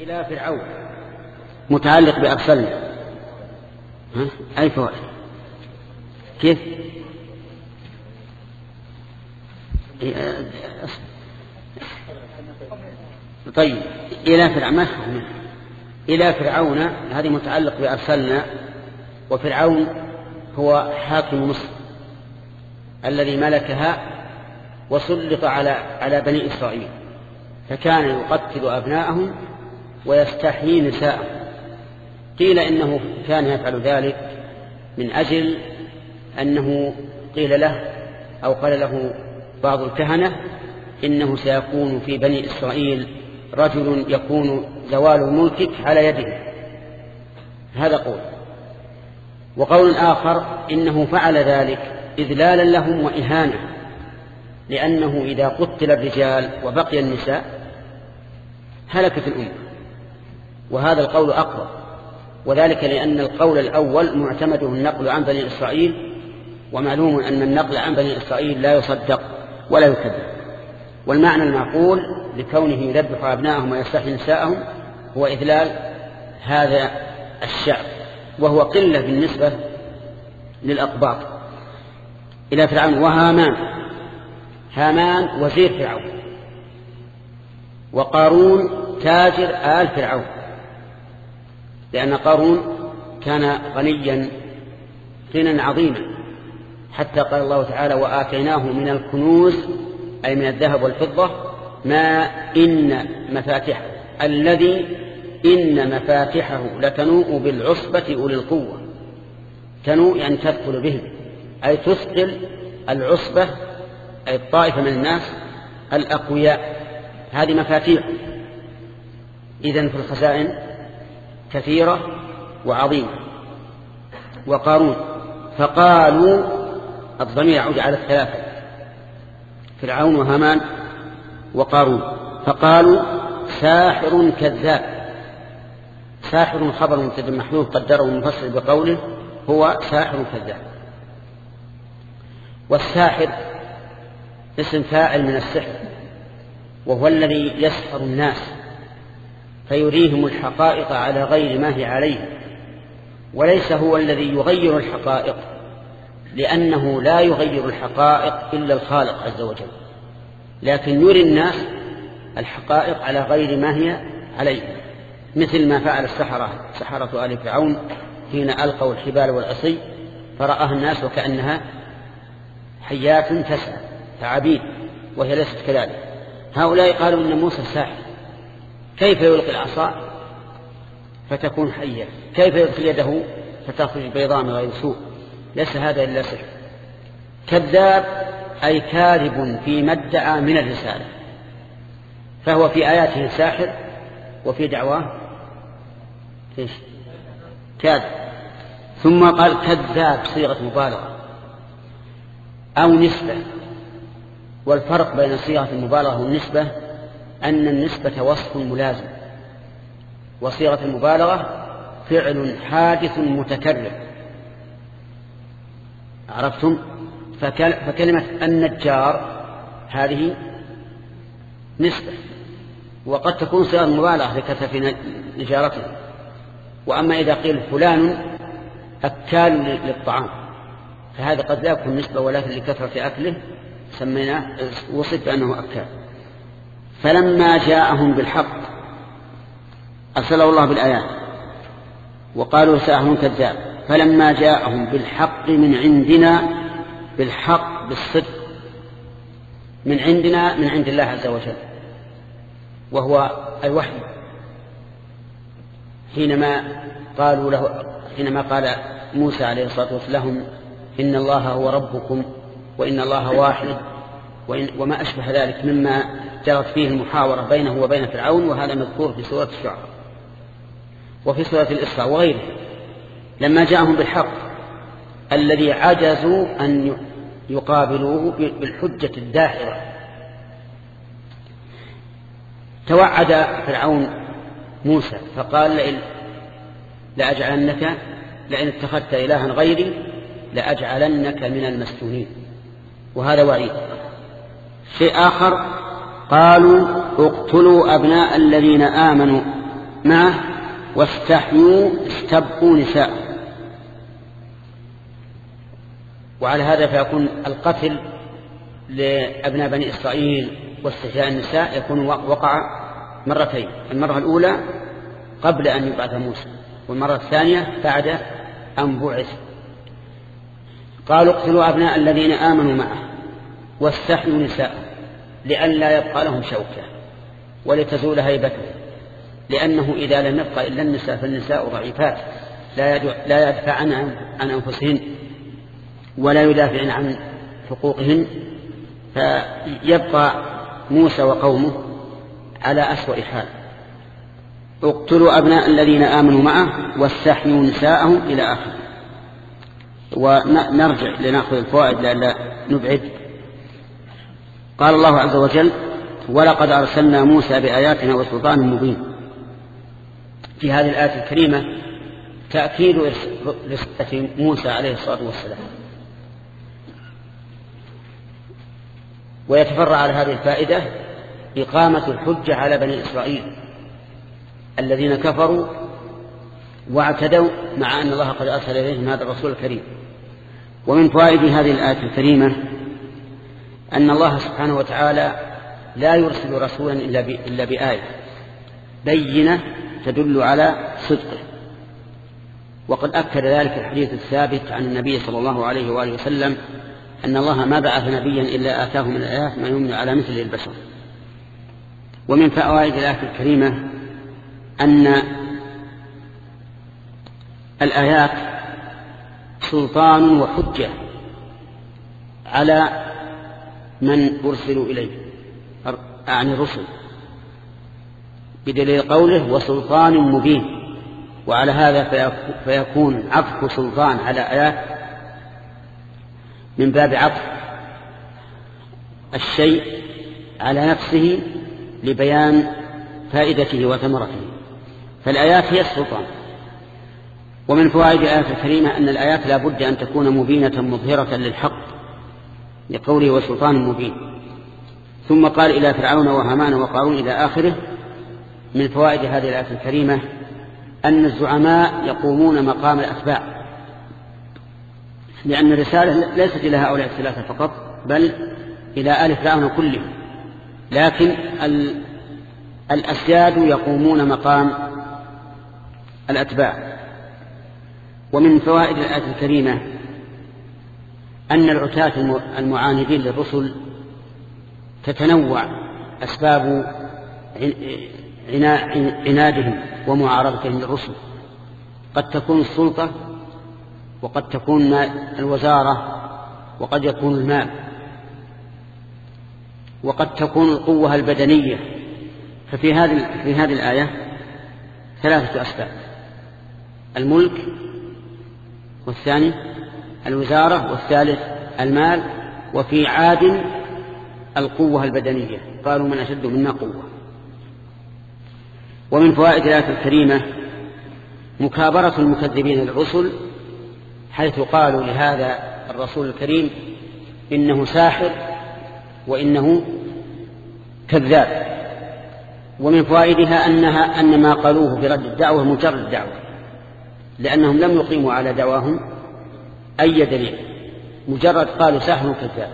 إلى فرعون متعلق بأرسلنا ها؟ أي فوائد؟ كيف؟ طيب إلى فرعون إلى فرعون هذه متعلق بأرسلنا وفرعون هو حاكم مصر الذي ملكها وسلط على على بني إسرائيل فكان يقتل أبناءهم ويستحيي نساءهم قيل إنه كان يفعل ذلك من أجل أنه قيل له أو قال له بعض الكهنة إنه سيكون في بني إسرائيل رجل يكون زوال ملكك على يده. هذا قول. وقول آخر إنه فعل ذلك إذلالا لهم وإهانة لأنه إذا قتل الرجال وبقي النساء هلكت الأمة. وهذا القول أقرب. وذلك لأن القول الأول معتمده النقل عن بني إسرائيل ومعلوم أن النقل عن بني إسرائيل لا يصدق ولا يكذب. والمعنى المعقول لكونه يذبح أبناءهم ويستحي نساءهم هو إذلال هذا الشعب وهو قلة بالنسبة للأقباط. إلى فرعون وهامان. هامان وزير فرعون وقارون تاجر آل فرعون. لأن قارون كان غنيا غنى عظيما. حتى قال الله تعالى وآتيناه من الكنوز أي من الذهب والفضة ما إن مفاتحه الذي إن مفاتحه لتنوء بالعصبة أولي القوة. تنوء يعني تدخل بهم أي تثقل العصبة أي الطائفة من الناس الأقوياء. هذه مفاتيح. إذن في الخزائن كثيرة وعظيمة. وقارون فقالوا الضمير يعود على الثلاثة فرعون وهامان وقارون فقالوا ساحر كذاب. ساحر خبر مبتدا محذوف قدره المفسر بقوله هو ساحر كذاب. والساحر اسم فاعل من السحر وهو الذي يسحر الناس. فيريهم الحقائق على غير ما هي عليه. وليس هو الذي يغير الحقائق لأنه لا يغير الحقائق إلا الخالق عز وجل. لكن يري الناس الحقائق على غير ما هي عليه مثل ما فعل السحرة سحرة آل فرعون حين ألقوا الحبال والعصي فرآها الناس وكأنها حيات تسعى تعابيد وهي ليست كذلك. هؤلاء قالوا إن موسى ساحر. كيف يلقي العصا؟ فتكون حية. كيف يدخل يده؟ فتخرج بيضاء من غير سوء. ليس هذا إلا سحر. كذاب أي كاذب فيما ادعى من الرسالة. فهو في آياته ساحر وفي دعواه إيش؟ كاذب. ثم قال كذاب صيغة مبالغة أو نسبة. والفرق بين صيغة المبالغة والنسبة أن النسبة وصف ملازم. وصيغة المبالغة فعل حادث متكرر. عرفتم؟ فكلمة النجار هذه نسبة. وقد تكون صيغة مبالغة لكثرة نجارته وأما إذا قيل فلان أكال للطعام فهذا قد لا يكون نسبة ولكن لكثرة أكله سميناه وصف بأنه أكال. فلما جاءهم بالحق أرسله الله بالآيات وقالوا ساحر كذاب. فلما جاءهم بالحق من عندنا بالحق بالصدق من عندنا من عند الله عز وجل وهو الوحي. حينما قالوا له حينما قال موسى عليه الصلاة والسلام إن الله هو ربكم وإن الله واحد وإن وما أشبه ذلك مما جرت فيه المحاورة بينه وبين فرعون وهذا مذكور في سورة الشعراء وفي سورة الإسراء وغيره لما جاءهم بالحق الذي عجزوا أن يقابلوه بالحجة الداحرة توعد فرعون موسى فقال لئن لأجعلنك لئن اتخذت إلها غيري لأجعلنك من المسجونين. وهذا وعيد. شيء آخر قالوا اقتلوا أبناء الذين آمنوا معه واستحيوا استبقوا نساء وعلى هذا فيكون القتل لأبناء بني إسرائيل واستحياء النساء يكون وقع مرتين المرة الأولى قبل أن يبعث موسى والمرة الثانية بعد أن بعث. قالوا اقتلوا أبناء الذين آمنوا معه واستحيوا نساء لئلا يبقى لهم شوكة ولتزول هيبته لأنه إذا لم يبقى إلا النساء فالنساء ضعيفات لا يدفعن عن أنفسهن ولا يدافعن عن حقوقهن فيبقى موسى وقومه على أسوأ حال. اقتلوا أبناء الذين آمنوا معه واستحيوا نساءهم إلى آخره. ونرجع لنأخذ الفوائد لألا نبعد قال الله عز وجل ولقد أرسلنا موسى بآياتنا وسلطان مبين. في هذه الآية الكريمة تأكيد رسالة موسى عليه الصلاة والسلام. ويتفرع على هذه الفائدة إقامة الحجة على بني إسرائيل الذين كفروا واعتدوا مع أن الله قد أرسل إليهم هذا الرسول الكريم. ومن فوائد هذه الآية الكريمة أن الله سبحانه وتعالى لا يرسل رسولا إلا بآية بينة تدل على صدقه وقد أكد ذلك الحديث الثابت عن النبي صلى الله عليه وآله وسلم أن الله ما بعث نبيا إلا آتاه من الآيات ما يمنع على مثل البشر. ومن فوائد الآية الكريمة أن الآيات سلطان وحجة على من أرسلوا إليه؟ أعني الرسل بدليل قوله وسلطان مبين. وعلى هذا فيكون عطف سلطان على آيات من باب عطف. الشيء على نفسه لبيان فائدته وثمرته. فالآيات هي السلطان. ومن فوائد الآية الكريمة أن الآيات لا بد أن تكون مبينة مظهرة للحق. لقوله وسلطان مبين. ثم قال إلى فرعون وهامان وقارون إلى آخره من فوائد هذه الآية الكريمة أن الزعماء يقومون مقام الأتباع. لأن الرسالة ليست إلى هؤلاء الثلاثة فقط بل إلى آل فرعون كلهم. لكن الأسياد يقومون مقام الأتباع. ومن فوائد الآية الكريمة أن العتاة المعاندين للرسل تتنوع أسباب عنادهم ومعارضتهم للرسل. قد تكون السلطة وقد تكون الوزارة وقد يكون المال. وقد تكون القوة البدنية. ففي هذه في هذه الآية ثلاثة أسباب. الملك والثاني الوزارة والثالث المال وفي عاد القوة البدنية. قالوا من أشد منا قوة. ومن فوائد الآية الكريمة مكابرة المكذبين للرسل حيث قالوا لهذا الرسول الكريم إنه ساحر وإنه كذاب. ومن فوائدها أنها أن ما قالوه برد الدعوة مجرد دعوة لأنهم لم يقيموا على دعواهم أي دليل؟ مجرد قالوا ساحر كذاب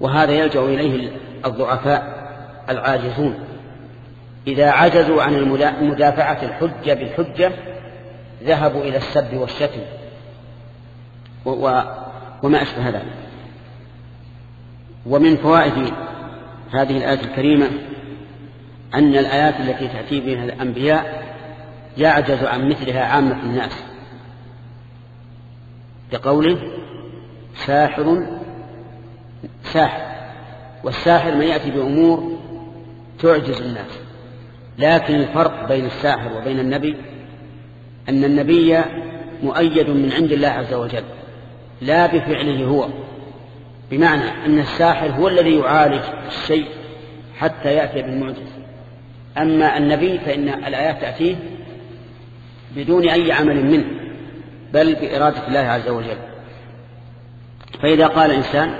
وهذا يلجأ إليه الضعفاء العاجزون. إذا عجزوا عن مدافعة الحجة بالحجة ذهبوا إلى السب والشتم. وما أشبه ذلك. ومن فوائد هذه الآية الكريمة أن الآيات التي تأتي بها الأنبياء يعجز عن مثلها عامة الناس. بقوله ساحر ساحر. والساحر من يأتي بأمور تعجز الناس. لكن الفرق بين الساحر وبين النبي أن النبي مؤيد من عند الله عز وجل لا بفعله هو. بمعنى أن الساحر هو الذي يعالج الشيء حتى يأتي بالمعجز. أما النبي فإن الآيات تأتيه بدون أي عمل منه. بل بإرادة الله عز وجل. فإذا قال إنسان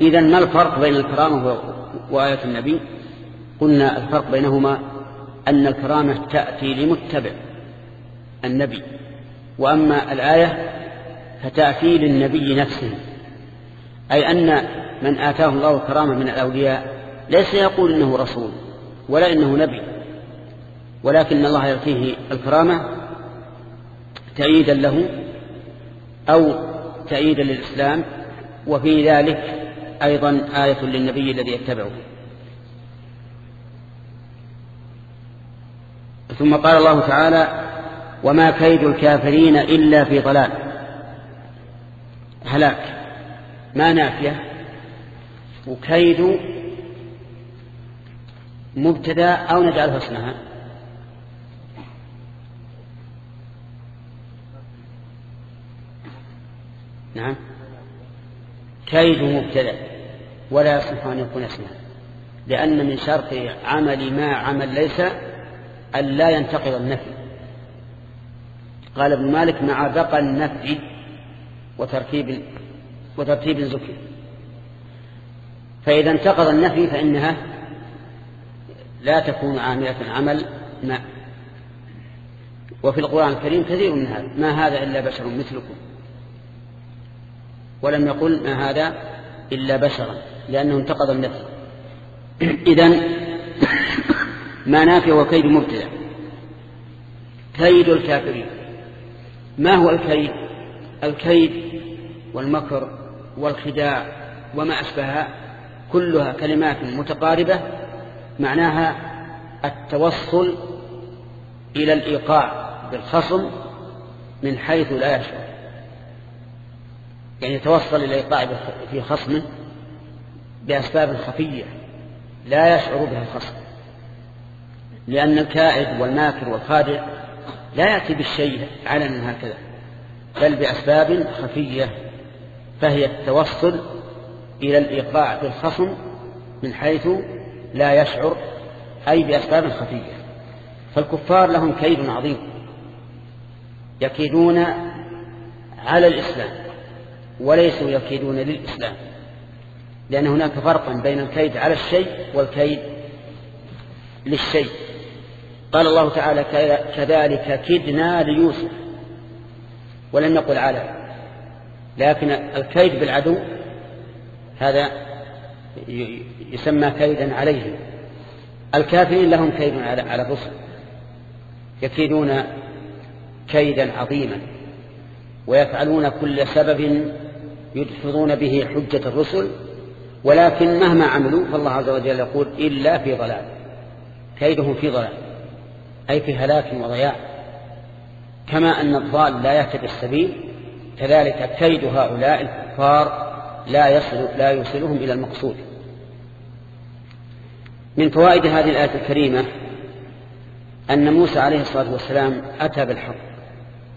إذا ما الفرق بين الكرامة وآية النبي؟ قلنا الفرق بينهما أن الكرامة تأتي لمتبع النبي وأما الآية فتأتي للنبي نفسه. أي أن من آتاه الله الكرامة من الأولياء ليس يقول إنه رسول ولا إنه نبي ولكن الله يعطيه الكرامة تأييدا له أو تأييدا للإسلام وفي ذلك أيضا آية للنبي الذي يتبعه. ثم قال الله تعالى وما كيد الكافرين إلا في ضلال. هلاك. ما نافية. وكيد مبتدأ أو نجعلها اسمها نعم. كيد مبتدأ ولا يصح أن يكون اسمها لأن من شرط عمل ما عمل ليس أن لا ينتقض النفي. قال ابن مالك مع بقى النفي وتركيب وترتيب زكي فإذا انتقض النفي فإنها لا تكون عاملة عمل ما. وفي القرآن الكريم كثير من هذا ما هذا إلا بشر مثلكم. ولم يقل ما هذا إلا بشرا لأنه انتقض النفي إذن ما نافي وكيد مبتدع. كيد الكافرين. ما هو الكيد؟ الكيد والمكر والخداع وما أشبهها كلها كلمات متقاربة معناها التوصل إلى الإيقاع بالخصم من حيث لا يشعر. يعني يتوصل إلى الإيقاع في خصمه بأسباب خفية لا يشعر بها الخصم لأن الكائد والماكر والخادع لا يأتي بالشيء علنا هكذا بل بأسباب خفية فهي التوصل إلى الإيقاع في الخصم من حيث لا يشعر أي بأسباب خفية. فالكفار لهم كيد عظيم يكيدون على الإسلام. وليسوا يكيدون للإسلام. لأن هناك فرقا بين الكيد على الشيء والكيد للشيء. قال الله تعالى كذلك كدنا ليوسف. ولم يقل على. لكن الكيد بالعدو هذا يسمى كيدا عليه الكافرين لهم كيد على الرسل. يكيدون كيدا عظيما. ويفعلون كل سبب يدحضون به حجة الرسل ولكن مهما عملوا فالله عز وجل يقول إلا في ضلال. كيدهم في ضلال أي في هلاك وضياع. كما أن الضال لا يهتدي السبيل كذلك كيد هؤلاء الكفار لا يصل لا يوصلهم إلى المقصود. من فوائد هذه الآية الكريمة أن موسى عليه الصلاة والسلام أتى بالحق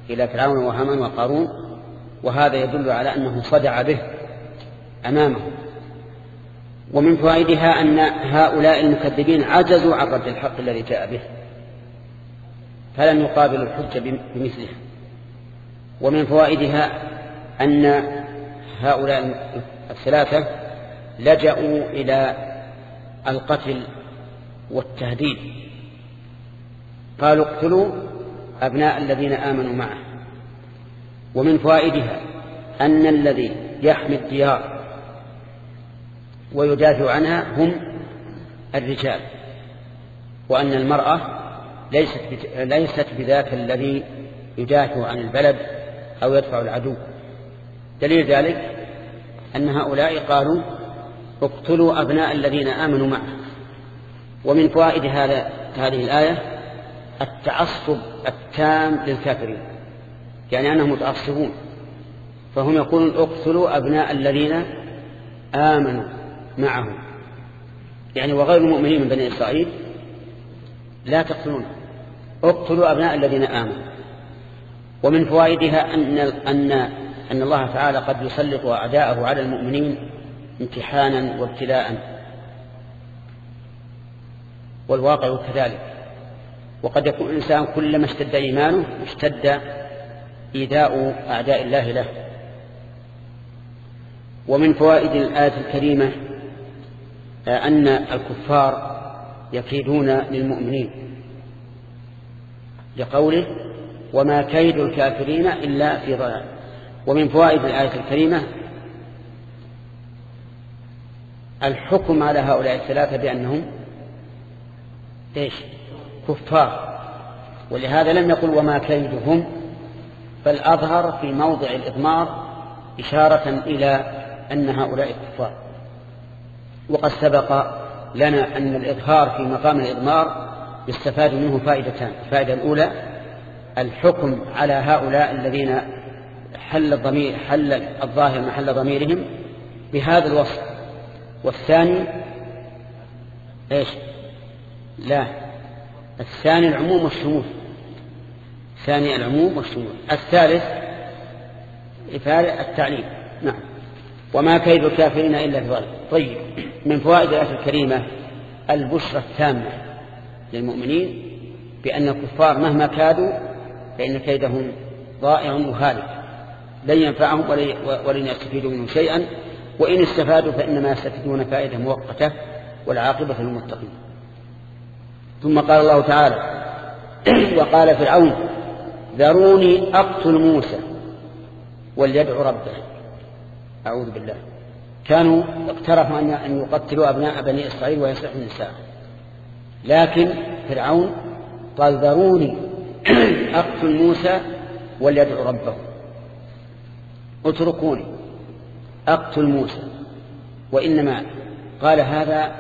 إلى فرعون وهامان وقارون وهذا يدل على أنه صدع به أمامه. ومن فوائدها أن هؤلاء المكذبين عجزوا عن رد الحق الذي جاء به فلم يقابلوا الحجة بمثله. ومن فوائدها أن هؤلاء الثلاثة لجأوا إلى القتل والتهديد. قالوا اقتلوا أبناء الذين آمنوا معه. ومن فوائدها أن الذي يحمي الديار ويدافع عنها هم الرجال وأن المرأة ليست ليست بذاك الذي يدافع عن البلد أو يدفع العدو. دليل ذلك أن هؤلاء قالوا اقتلوا أبناء الذين آمنوا معه. ومن فوائد هذا هذه الآية التعصب التام للكافرين. يعني أنهم متعصبون. فهم يقولون اقتلوا أبناء الذين آمنوا معه يعني وغير المؤمنين من بني إسرائيل لا تقتلون. اقتلوا أبناء الذين آمنوا. ومن فوائدها أن, أن, أن الله تعالى قد يسلط أعداءه على المؤمنين امتحانا وابتلاء. والواقع كذلك. وقد يكون الإنسان كلما اشتد إيمانه اشتد إيذاء أعداء الله له. ومن فوائد الآية الكريمة أن الكفار يكيدون للمؤمنين. لقوله وما كيد الكافرين إلا في ضلال. ومن فوائد الآية الكريمة الحكم على هؤلاء الثلاثة بأنهم إيش؟ كفار. ولهذا لم يقل وما كيدهم بل أظهر في موضع الإضمار إشارة إلى أن هؤلاء كفار. وقد سبق لنا أن الإظهار في مقام الإضمار يستفاد منه فائدتان. الفائدة الأولى الحكم على هؤلاء الذين حل الضمير حل الظاهر محل ضميرهم بهذا الوصف. والثاني إيش؟ لا. الثاني العموم والشمول. الثاني العموم والشمول. الثالث إفادة التعليم. نعم. وما كيد الكافرين إلا في طيب. من فوائد الآية الكريمة البشرى التامة للمؤمنين بأن الكفار مهما كادوا فإن كيدهم ضائع وهالك لن ينفعهم ولن يستفيدوا منه شيئا. وإن استفادوا فإنما يستفيدون فائدة مؤقتة والعاقبة للمتقين. ثم قال الله تعالى وقال فرعون ذروني أقتل موسى وليدعو ربه. أعوذ بالله. كانوا اقترفوا أن يقتلوا أبناء بني إسرائيل ويصلحوا النساء. لكن فرعون قال ذروني أقتل موسى وليدعو ربه. اتركوني. أقتل موسى. وإنما قال هذا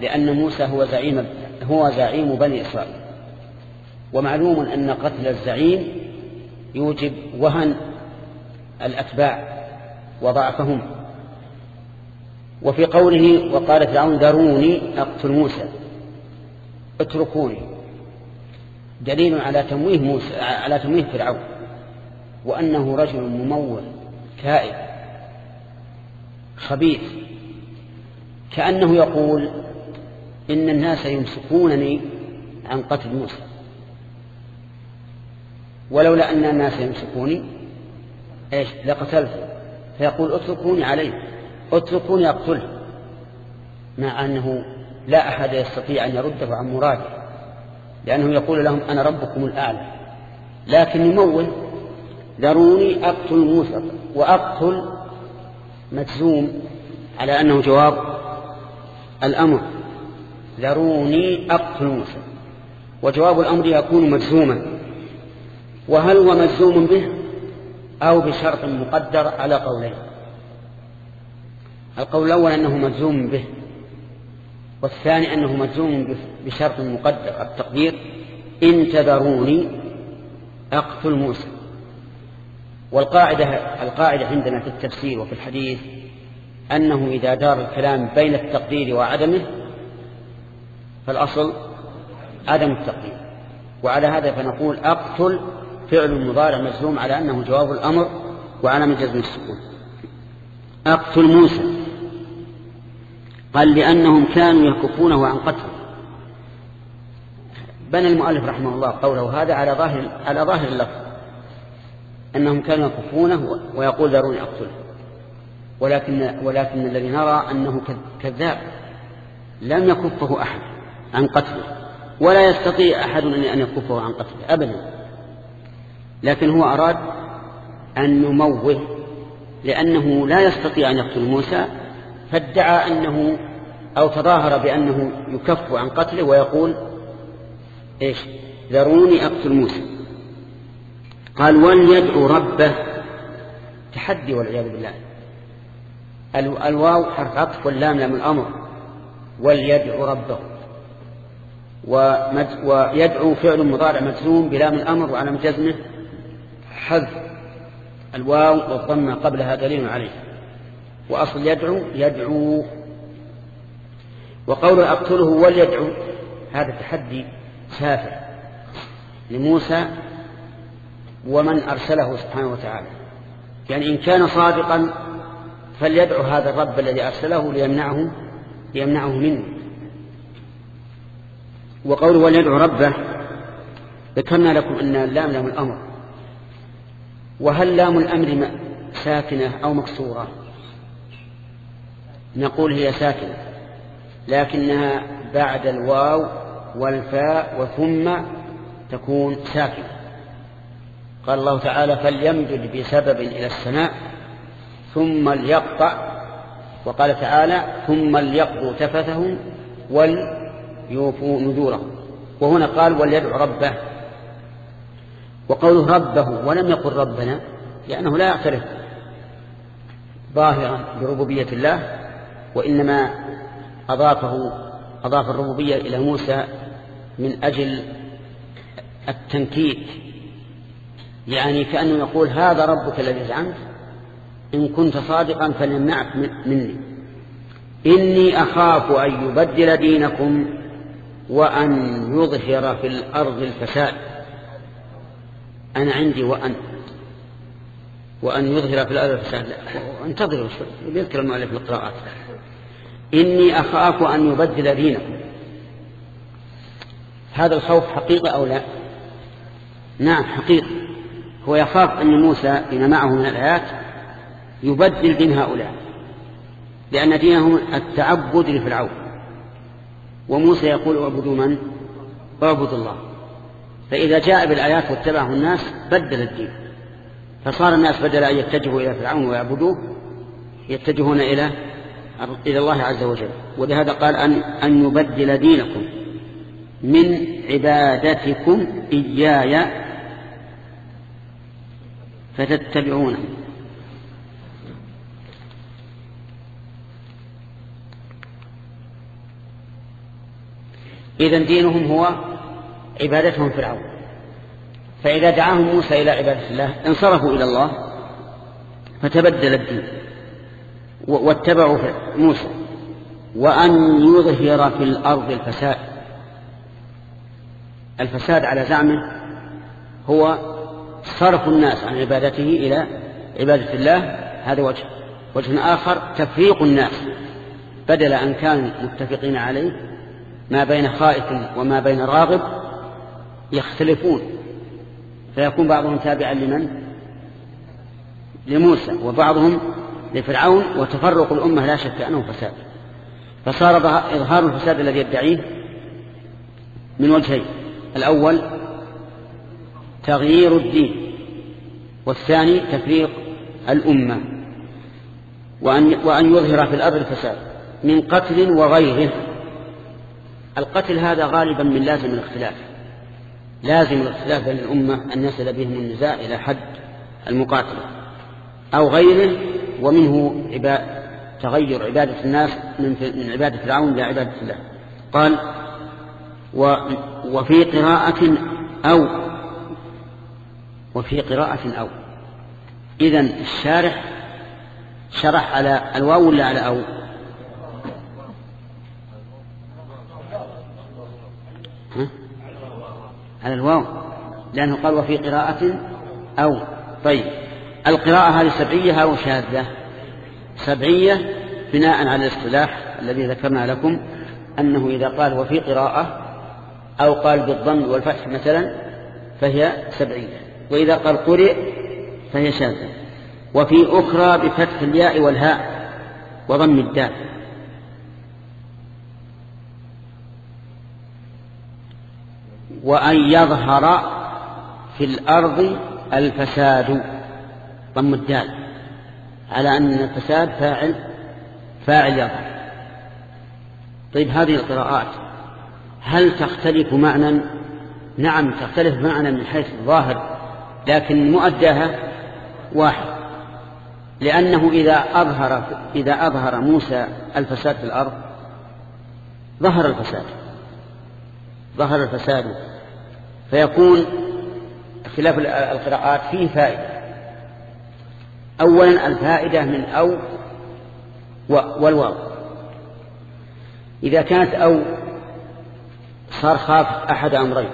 لأن موسى هو زعيم هو زعيم بني إسرائيل. ومعلوم أن قتل الزعيم يوجب وهن الأتباع وضعفهم. وفي قوله وقال فرعون ذروني أقتل موسى. اتركوني. دليل على تمويه موسى على تمويه فرعون. وأنه رجل ممول كائن خبيث. كأنه يقول إن الناس يمسكونني عن قتل موسى. ولولا أن الناس يمسكوني إيش؟ لقتلته. فيقول اتركوني عليه. اتركوني أقتله. مع أنه لا أحد يستطيع أن يرده عن مراده. لأنه يقول لهم أنا ربكم الأعلى. لكن يمول ذروني أقتل موسى وأقتل مجزوم على أنه جواب الأمر. ذروني أقتل موسى. وجواب الأمر يكون مجزوما. وهل هو مجزوم به أو بشرط مقدر على قولين؟ القول الأول أنه مجزوم به والثاني أنه مجزوم بشرط مقدر التقدير إن تذروني أقتل موسى. والقاعدة القاعدة عندنا في التفسير وفي الحديث أنه إذا دار الكلام بين التقدير وعدمه فالأصل عدم التقدير. وعلى هذا فنقول أقتل فعل مضارع مجزوم على أنه جواب الأمر وعلى من جزم السكون. أقتل موسى. قال لأنهم كانوا يكفونه عن قتله. بنى المؤلف رحمه الله قوله هذا على ظاهر على ظاهر اللفظ. أنهم كانوا يكفونه ويقول ذروني أقتله. ولكن ولكن الذي نرى أنه كذاب. لم يكفه أحد عن قتله. ولا يستطيع أحد أن يكفه عن قتله. أبدا. لكن هو أراد أن نموه لأنه لا يستطيع أن يقتل موسى فادعى أنه أو تظاهر بأنه يكف عن قتله ويقول إيش؟ ذروني أقتل موسى. قال وليدعو ربه. تحدي والعياذ بالله. الواو حرف عطف واللام لام الأمر. وليدعو ربه. ويدعو فعل مضارع مجزوم بلام الأمر وعلى جزمه. حذف الواو والضمة قبلها دليل عليه. وأصل يدعو يدعو. وقول أقتله وليدعو هذا تحدي سافر لموسى ومن أرسله سبحانه وتعالى. يعني إن كان صادقا فليدعو هذا الرب الذي أرسله ليمنعه ليمنعه منه. وقوله وليدعو ربه ذكرنا لكم أن اللام لام الأمر. وهل لام الأمر ساكنة أو مكسورة؟ نقول هي ساكنة لكنها بعد الواو والفاء وثم تكون ساكنة. قال الله تعالى فليمدد بسبب إلى السماء ثم ليقطع وقال تعالى ثم ليقضوا تفثهم وليوفوا نذورهم. وهنا قال وليدعو ربه. وقوله ربه ولم يقل ربنا لأنه لا يعترف ظاهرا بربوبية الله وإنما أضافه أضاف الربوبية إلى موسى من أجل التنكيت. يعني كأنه يقول هذا ربك الذي زعمت إن كنت صادقا فليمنعك مني. إني أخاف أن يبدل دينكم وأن يظهر في الأرض الفساد. أنا عندي وأن. وأن يظهر في الأرض. الفساد انتظروا يذكر المؤلف القراءات. إني أخاف أن يبدل دينكم. هذا الخوف حقيقة أو لا؟ نعم حقيقة. هو يخاف أن موسى بما معه من الآيات يبدل دين هؤلاء. لأن دينهم التعبد لفرعون. وموسى يقول اعبدوا من؟ اعبدوا الله. فإذا جاء بالآيات واتبعه الناس بدل الدين. فصار الناس بدل أن يتجهوا إلى فرعون ويعبدوه يتجهون إلى إلى الله عز وجل. ولهذا قال أن, أن يبدل دينكم من عبادتكم إياي فتتبعونه. إذا دينهم هو عبادتهم فرعون. فإذا دعاهم موسى إلى عبادة الله انصرفوا إلى الله فتبدل الدين واتبعوا موسى وأن يظهر في الأرض الفساد. الفساد على زعمه هو صرف الناس عن عبادته إلى عبادة الله. هذا وجه. وجه آخر تفريق الناس بدل أن كانوا متفقين عليه ما بين خائف وما بين راغب يختلفون. فيكون بعضهم تابعا لمن؟ لموسى وبعضهم لفرعون وتفرق الأمة لا شك أنه فساد. فصار إظهار الفساد الذي يدعيه من وجهين. الأول تغيير الدين والثاني تفريق الأمة. وأن, وأن يظهر في الأرض الفساد من قتل وغيره. القتل هذا غالبا من لازم الاختلاف. لازم الاختلاف بين الأمة أن يصل بهم النزاع إلى حد المقاتلة أو غيره ومنه تغير عبادة الناس من عبادة فرعون إلى عبادة الله. قال وفي قراءة أو وفي قراءة أو. إذا الشارح شرح على الواو ولا على أو ها؟ على الواو لأنه قال وفي قراءة أو. طيب القراءة هذه سبعية أو شاذة؟ سبعية بناء على الاصطلاح الذي ذكرنا لكم أنه إذا قال وفي قراءة أو قال بالضم والفتح مثلا فهي سبعية. وإذا قال قرئ فهي شاذة. وفي أخرى بفتح الياء والهاء وضم الدال. وأن يظهر في الأرض الفساد. ضم الدال. على أن الفساد فاعل فاعل يظهر. طيب هذه القراءات. هل تختلف معنى؟ نعم تختلف معنى من حيث الظاهر لكن مؤداها واحد. لأنه إذا أظهر إذا أظهر موسى الفساد في الأرض ظهر الفساد. ظهر الفساد. فيكون اختلاف القراءات فيه فائدة. أولا الفائدة من أو والواو. إذا كانت أو صار خاف أحد أمرين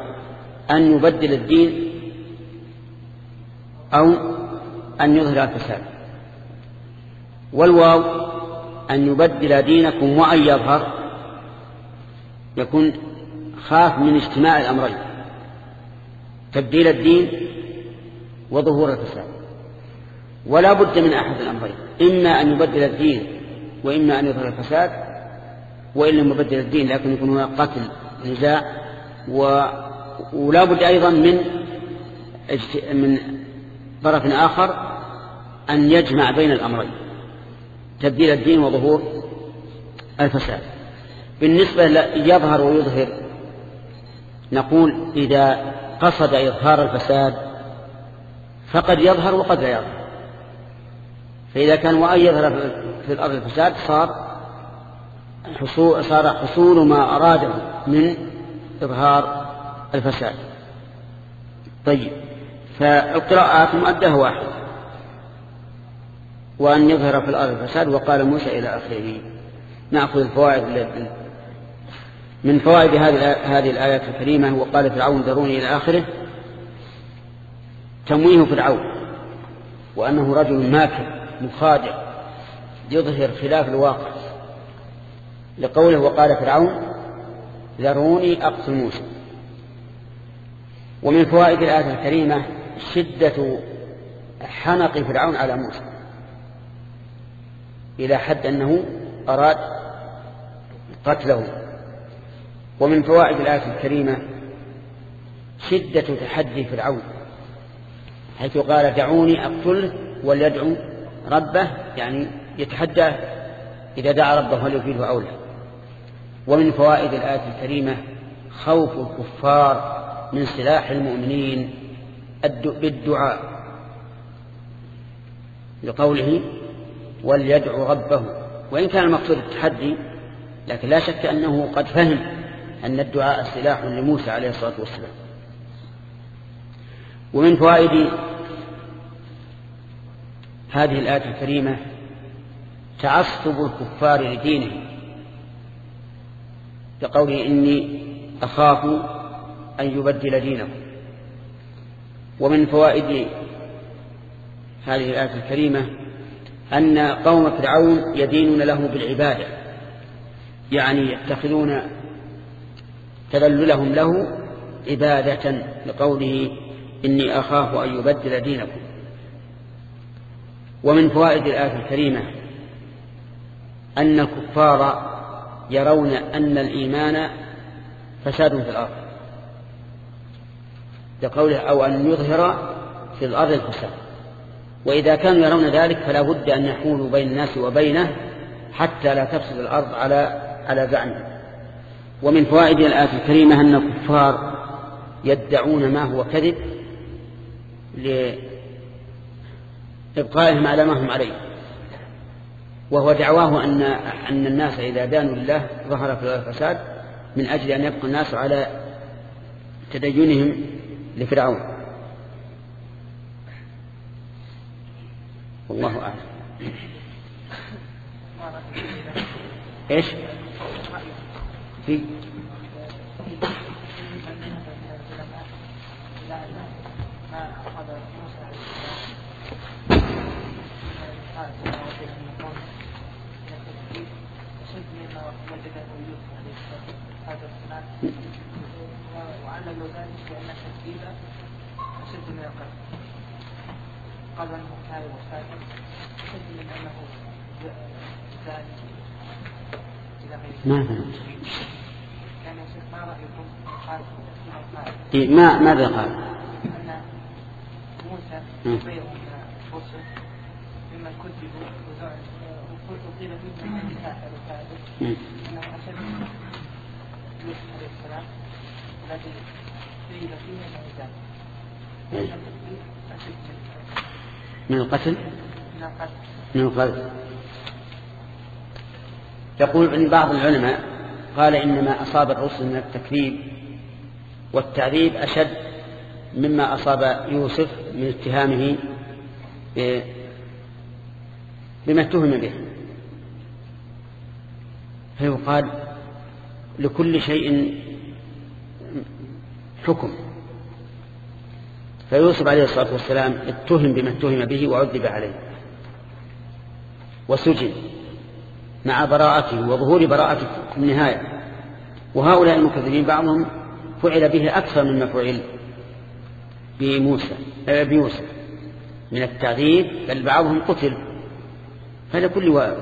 أن يبدل الدين أو أن يظهر الفساد. والواو أن يبدل دينكم وأن يظهر يكون خاف من اجتماع الأمرين. تبديل الدين وظهور الفساد. ولا بد من أحد الأمرين. إما أن يبدل الدين وإما أن يظهر الفساد وإن لم يبدل الدين لكن يكون هناك قتل نزاع ولا بد أيضا من من طرف آخر أن يجمع بين الأمرين. تبديل الدين وظهور الفساد. بالنسبة يظهر ويظهر نقول إذا قصد إظهار الفساد فقد يظهر وقد لا يظهر. فإذا كان وأن يظهر في الأرض الفساد صار حصول صار حصول ما أراده من إظهار الفساد. طيب فالقراءات مؤدها واحد وأن يظهر في الأرض الفساد وقال موسى إلى آخره نأخذ الفوائد من فوائد هذه الآيات الكريمة وقال فرعون ذروني إلى آخره تمويه فرعون وأنه رجل ماكر مخادع يظهر خلاف الواقع. لقوله وقال فرعون ذروني أقتل موسى. ومن فوائد الآية الكريمة شدة حنق فرعون على موسى إلى حد أنه أراد قتله. ومن فوائد الآية الكريمة شدة تحدي فرعون حيث قال دعوني أقتله وليدعو ربه. يعني يتحدى إذا دعا ربه هل يفيده أو لا. ومن فوائد الآية الكريمة خوف الكفار من سلاح المؤمنين بالدعاء لقوله وليدعو ربه. وإن كان المقصود التحدي لكن لا شك أنه قد فهم أن الدعاء سلاح لموسى عليه الصلاة والسلام. ومن فوائد هذه الآية الكريمة تعصب الكفار لدينهم كقوله إني أخاف أن يبدل دينكم. ومن فوائد هذه الآية الكريمة أن قوم فرعون يدينون له بالعبادة يعني يتخذون تذللهم له عبادة لقوله إني أخاف أن يبدل دينكم. ومن فوائد الآية الكريمة أن الكفار يرون أن الإيمان فساد في الأرض. لقوله أو أن يظهر في الأرض الفساد. وإذا كانوا يرون ذلك فلا بد أن يحولوا بين الناس وبينه حتى لا تفسد الأرض على على زعمه ومن فوائد الآية الكريمة أن الكفار يدعون ما هو كذب لإبقائهم على ما هم عليه. وهو دعواه أن أن الناس إذا دانوا لله ظهر في الفساد من أجل أن يبقى الناس على تدينهم لفرعون. والله أعلم. إيش؟ في وعللوا ذلك بأن التكذيب أشد من قالوا أنه كان وفاتا أشد من أنه زاني ما فهمت. رأيكم قال إيه ما ماذا قال؟ موسى من الرسل ممن كذبوا وقيل منهم وكاذب من يوسف عليه السلام الذي قيل فيه أنه من القتل. من القتل. يقول عند بعض العلماء قال إنما أصاب الرسل من التكذيب والتعذيب أشد مما أصاب يوسف من اتهامه بما اتهم به. فيقال لكل شيء حكم. فيوسف عليه الصلاة والسلام اتهم بما اتهم به وعذب عليه. وسجن. مع براءته وظهور براءته في النهاية. وهؤلاء المكذبين بعضهم فعل به أكثر مما فعل بموسى آه، بيوسف من التعذيب بل بعضهم قتل. فلكل و...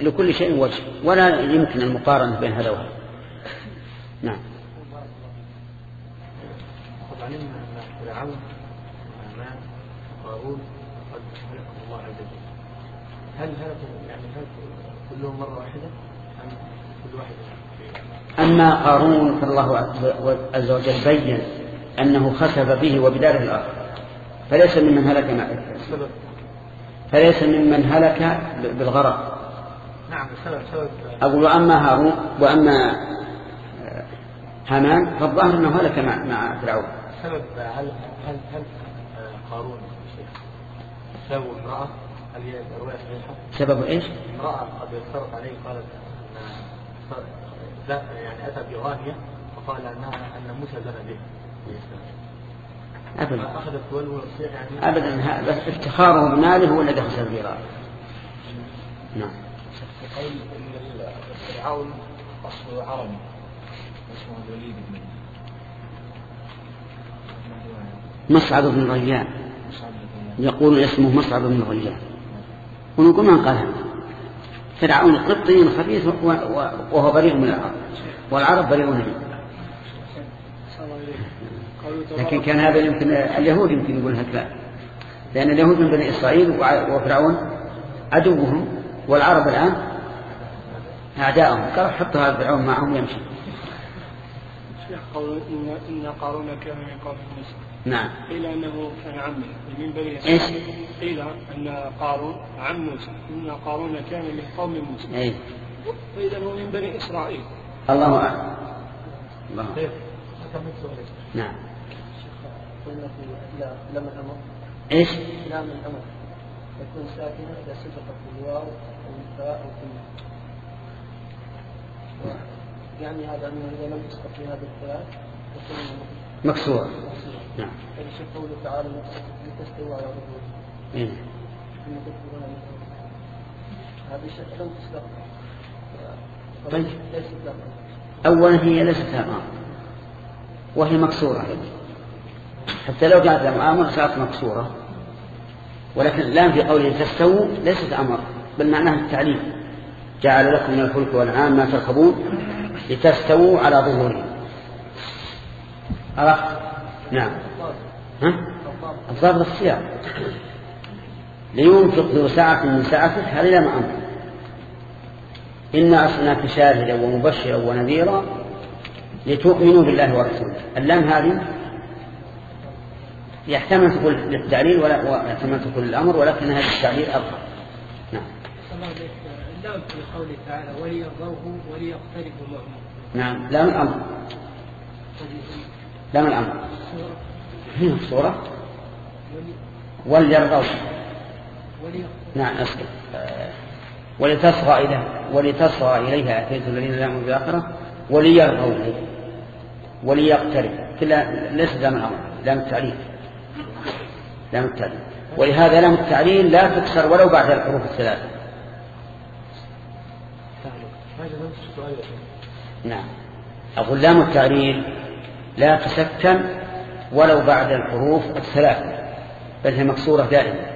لكل شيء وجه. ولا يمكن المقارنة بين هذا وهذا. نعم. فرعون وقارون قد الله هل هلكوا كلهم مرة واحدة؟ أم كل واحد أما قارون فالله عز وجل بين أنه خسف به وبداره الأرض فليس ممن هلك مع فليس ممن هلك بالغرق. نعم السبب سبب. أقول وأما هارون وأما هامان فالظاهر أنه هلك مع مع فرعون. سبب هل هل هل قارون سبب امرأة؟ هل هي رواية صحيحة؟ سبب إيش؟ امرأة قد افترت عليه قالت أن لا يعني أتى بغانية وقال أنها أن موسى زنى به أبدا. أخذت ولو يعني أبدا. هذا افتخاره بماله هو الذي خسر في نعم. قول إن فرعون اصله عربي. اسمه الوليد بن مصعب بن ريان. يقول اسمه مصعب بن ريان. ونقول من قال. فرعون قبطي خبيث وهو بريء من العرب والعرب بريئون منه. لكن كان هذا يمكن اليهود يمكن يقول هكذا. لأن اليهود من بني إسرائيل وفرعون عدوهم والعرب الآن أعداءهم قال حط هذا فرعون معهم يمشي شيخ قول إن قارون كان من قوم موسى. نعم. قيل أنه كان عمه من بني إيش؟ قيل أن قارون عم موسى. إن قارون كان من قوم موسى. أي فإذا هو من بني إسرائيل. الله أعلم. الله. طيب نعم. قلنا في لم الأمر إيش؟ لام الأمر تكون ساكنة إذا سبقت الواو أو الفاء كلمة يعني هذا أنه إذا لم تسقط في هذه الثلاث تكون مكسورة نعم. يعني قوله تعالى لتستوى على ظهوره إيه. هذه لم تسبق. طيب. أولا هي ليست لها وهي مكسورة حتى لو كانت لها أمر صارت مكسورة. ولكن الآن في قوله تستووا ليست أمر بل معناها التعليم. جعل لكم من الفلك والعام ما تركبون لتستووا على ظهورهم. عرفت نعم. ها؟ الضابط السياق لينفق ذو سعة من سعته هذه لا أمر إنا أرسلناك شاهدا ومبشرا ونذيرا لتؤمنوا بالله ورسوله. اللام هذه يحتمل تكون للتعليل ولا ويحتمل تكون للأمر ولكن هذا التعليل أظهر نعم. اللام في قوله تعالى وليرضوه وليقترفوا معه نعم. لام الأمر. لام الأمر. هنا الصورة وليرضوا نعم آه، ولتصغى إليها ولتصغى إليها أتيت الذين لا يؤمنون بالآخرة. وليرضوا إليه وليقترب. كلها ليس لام الأمر لام التعليل. لام التعليل. ولهذا لام التعليل لا تكسر ولو بعد الحروف الثلاثة. نعم. أقول لام التعليل لا تسكن ولو بعد الحروف الثلاثة بل هي مكسورة دائما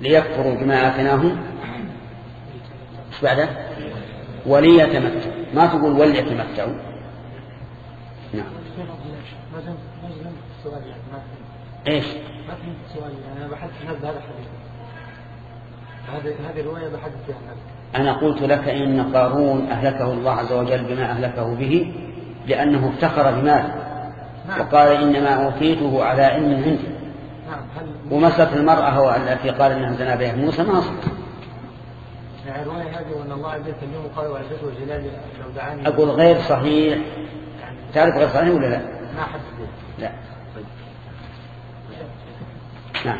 ليكفروا بما آتيناهم إيش بعده؟ وليتمتعوا ما تقول وليتمتعوا نعم إيش؟ ما فهمت السؤال أنا بحثت هذا الحديث هذه هذه الروايه بحثت فيها أنا قلت لك إن قارون أهلكه الله عز وجل بما أهلكه به لأنه افتخر بماله. وقال إنما أوتيته على علم عندي. نعم ومسألة المرأة هو التي قال إنها زنا بها. موسى ما أصل يعني الرواية هذه وأن الله اليوم قال وعزته وجلاله لو دعاني. أقول غير صحيح. تعرف غير صحيح ولا لا؟ ما لا. نعم.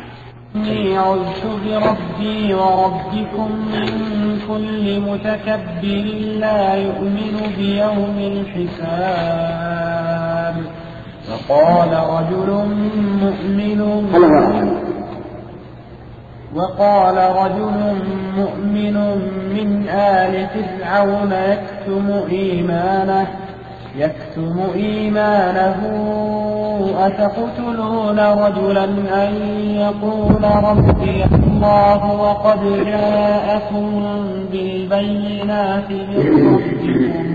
إني عذت بربي وربكم من كل متكبر لا يؤمن بيوم الحساب. وقال رجل مؤمن وقال رجل مؤمن من آل فرعون يكتم إيمانه يكتم إيمانه. أتقتلون رجلا أن يقول ربي الله وقد جاءكم بالبينات من ربكم؟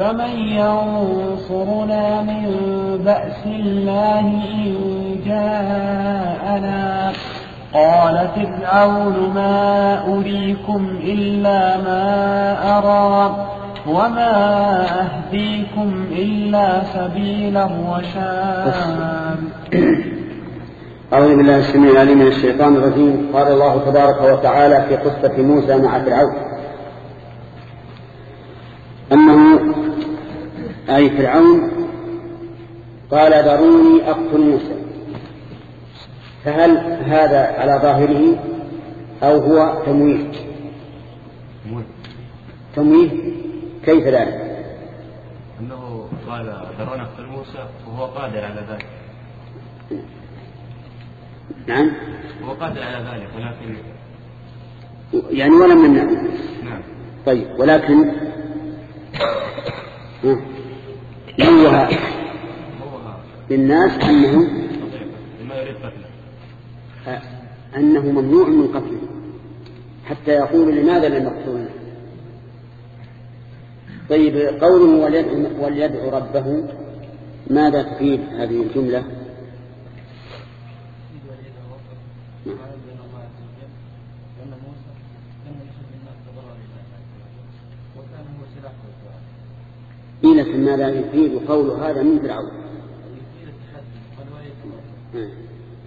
فمن ينصرنا من بأس الله إن جاءنا؟ قال فرعون ما أريكم إلا ما أرى وما أهديكم إلا سبيل الرشاد. أعوذ بالله السميع العليم من الشيطان الرجيم. قال الله تبارك وتعالى في قصة موسى مع فرعون أنه أي فرعون قال ذروني أقتل موسى. فهل هذا على ظاهره أو هو تمويه؟ تمويه كيف ذلك؟ أنه قال ذروني أقتل موسى وهو قادر على ذلك. نعم. هو قادر على ذلك ولكن يعني ولم يمنعه. نعم. طيب ولكن هو للناس أنه أنه ممنوع من قتله. حتى يقول لماذا لم يقتلنا طيب قوله وليدعو, وليدعو ربه ماذا تفيد هذه الجملة؟ قيل ماذا يفيد قول هذا من فرعون.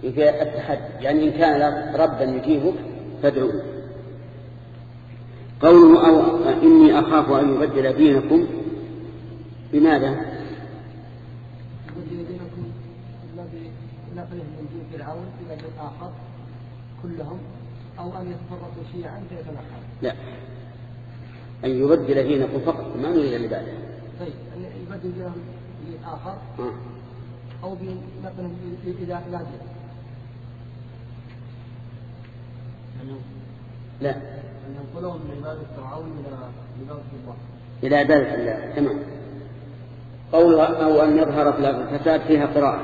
يفيد التحدي. يعني إن كان ربا يجيبك فادعوه. قوله أو إني أخاف أن يبدل دينكم. بماذا؟ يبدل دينكم نقلهم من دين فرعون إلى دين آخر كلهم أو أن يتفرقوا شيعا فيتنحروا لا. أن يبدل دينكم فقط ما نريد العبادة طيب أن يبدل دينهم دين آخر آه. أو بنقلهم إلى إلى لا. أن ينقلهم من عبادة فرعون إلى عبادة الله إلى عبادة الله تمام. قول أو أن يظهر في الفساد فيها قراءة.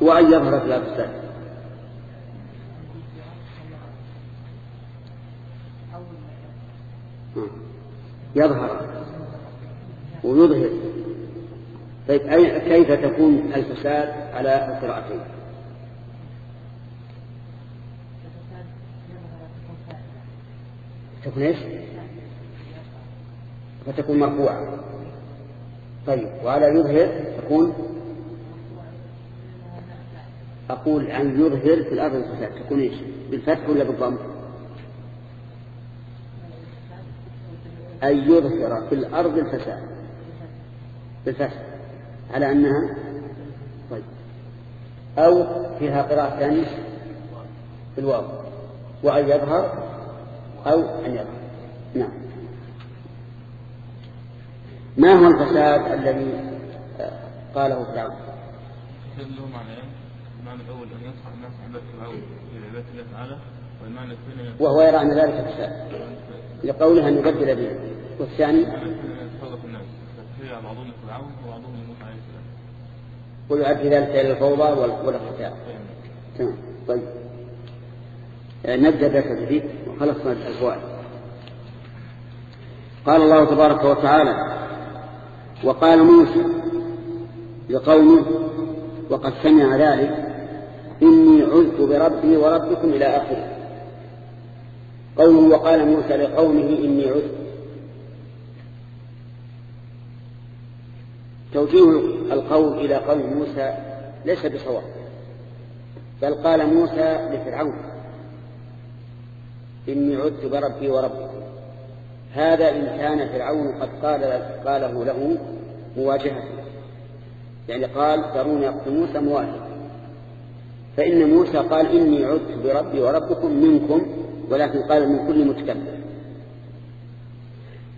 وأن يظهر في الفساد. يظهر. ويظهر. طيب كيف تكون الفساد على القراءتين؟ تكون إيش؟ فتكون مرفوعة. طيب وعلى يظهر تكون؟ أقول عن يظهر في الأرض الفساد تكون إيش؟ بالفتح ولا بالضم؟ أن يظهر في الأرض الفساد. بالفتح على أنها طيب. أو فيها قراءة ثانية في الواو وأن يظهر أو أن يظهر. نعم. ما هو الفساد الذي قاله فرعون؟ الفساد له معنيين المعنى الأول أن ينصح الناس عبادة فرعون إلى عبادة الله تعالى والمعنى الثاني وهو يرى أن ذلك فساد لقوله أن يبدل دينه والثاني المعنى الثاني أن يتفرق الناس بعضهم وبعضهم عليه السلام. ويؤدي ذلك إلى الفوضى والاقتتال تمام. طيب. نبدأ درس الجديد وخلصنا الفوائد قال الله تبارك وتعالى وقال موسى لقومه وقد سمع ذلك إني عذت بربي وربكم إلى آخره. قوله وقال موسى لقومه إني عذت. توجيه القول إلى قوم موسى ليس بصواب بل قال موسى لفرعون إني عدت بربي وربكم هذا إن كان فرعون قد قال قاله له مواجهة يعني قال ذروني أقتل موسى مواجهة فإن موسى قال إني عدت بربي وربكم منكم ولكن قال من كل متكبر.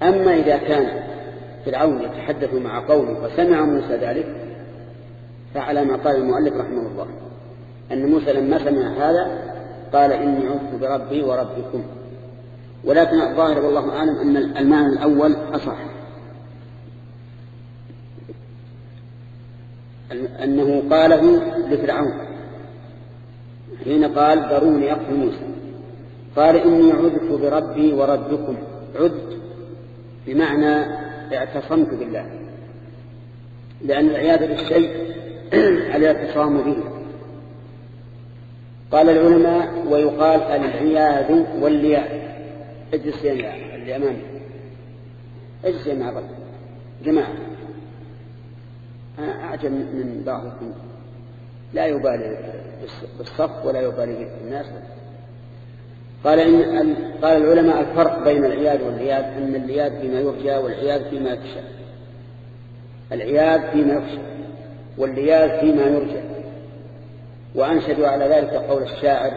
أما إذا كان فرعون يتحدث مع قومه وسمع موسى ذلك فعلى ما قال المؤلف رحمه الله أن موسى لما سمع هذا قال إني عذت بربي وربكم. ولكن الظاهر والله أعلم أن المعنى الأول أصح. أنه قاله لفرعون حين قال ذروني أقتل موسى. قال إني عذت بربي وربكم. عذت بمعنى اعتصمت بالله. لأن العياذ بالشيء الاعتصام به. قال العلماء ويقال العياذ واللياء. اجلس يا اللي أمامي. اجلس يا معبد جماعة. أنا أعجب من بعضكم. لا يبالي بالصف ولا يبالي بالناس. قال إن قال العلماء الفرق بين العياد والعياد أن العياد فيما يرجى والعياد فيما يخشى. العياد فيما يخشى والعياد فيما يرجى. وأنشد على ذلك قول الشاعر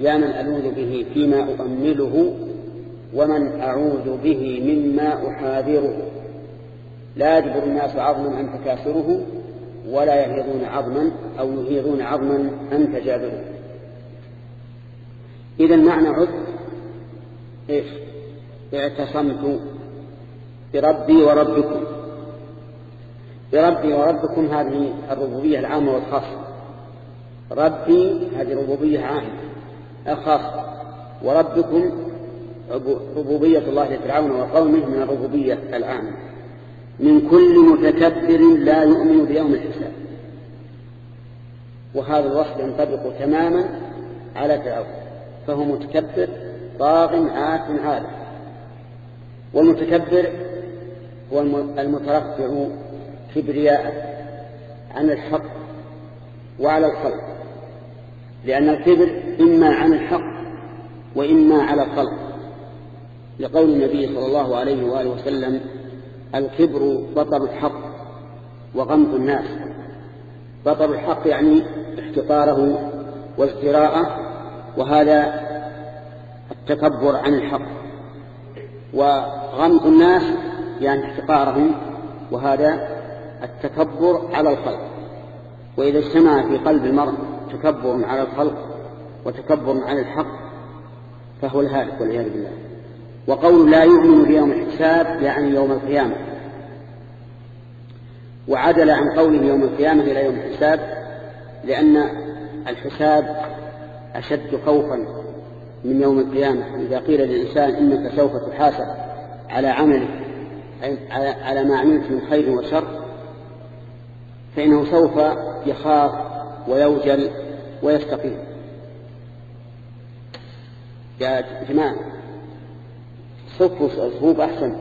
يا من ألوذ به فيما أؤمله ومن أعوذ به مما أحاذره. لا يجبر الناس عظما أن تكاثره ولا يهيضون عظما أو يهيضون عظما أن تجابره إذا معنى عد إيش؟ اعتصمت بربي وربكم. بربي وربكم هذه الربوبية العامة والخاصة. ربي هذه ربوبية عامة خاصة وربكم ربوبية الله لفرعون وقومه من الربوبية العامة. من كل متكبر لا يؤمن بيوم الحساب. وهذا الوصف ينطبق تماما على فرعون. فهو متكبر طاغ عات عالم والمتكبر هو المترفع كبرياء عن الحق وعلى الخلق. لأن الكبر إما عن الحق وإما على الخلق. لقول النبي صلى الله عليه وآله وسلم الكبر بطر الحق وغمط الناس. بطر الحق يعني احتقاره وازدراءه وهذا التكبر عن الحق وغمط الناس يعني احتقارهم وهذا التكبر على الخلق. وإذا اجتمع في قلب المرء تكبر على الخلق وتكبر على الحق فهو الهالك والعياذ بالله. وقول لا يؤمن بيوم الحساب يعني يوم القيامة. وعدل عن قوله يوم القيامة إلى يوم الحساب لأن الحساب أشد خوفا من يوم القيامة. إذا قيل للإنسان إنك سوف تحاسب على عملك على ما عملت من خير وشر فإنه سوف يخاف ويوجل ويستقيم. يا جماعة صفوا صفوف أحسن.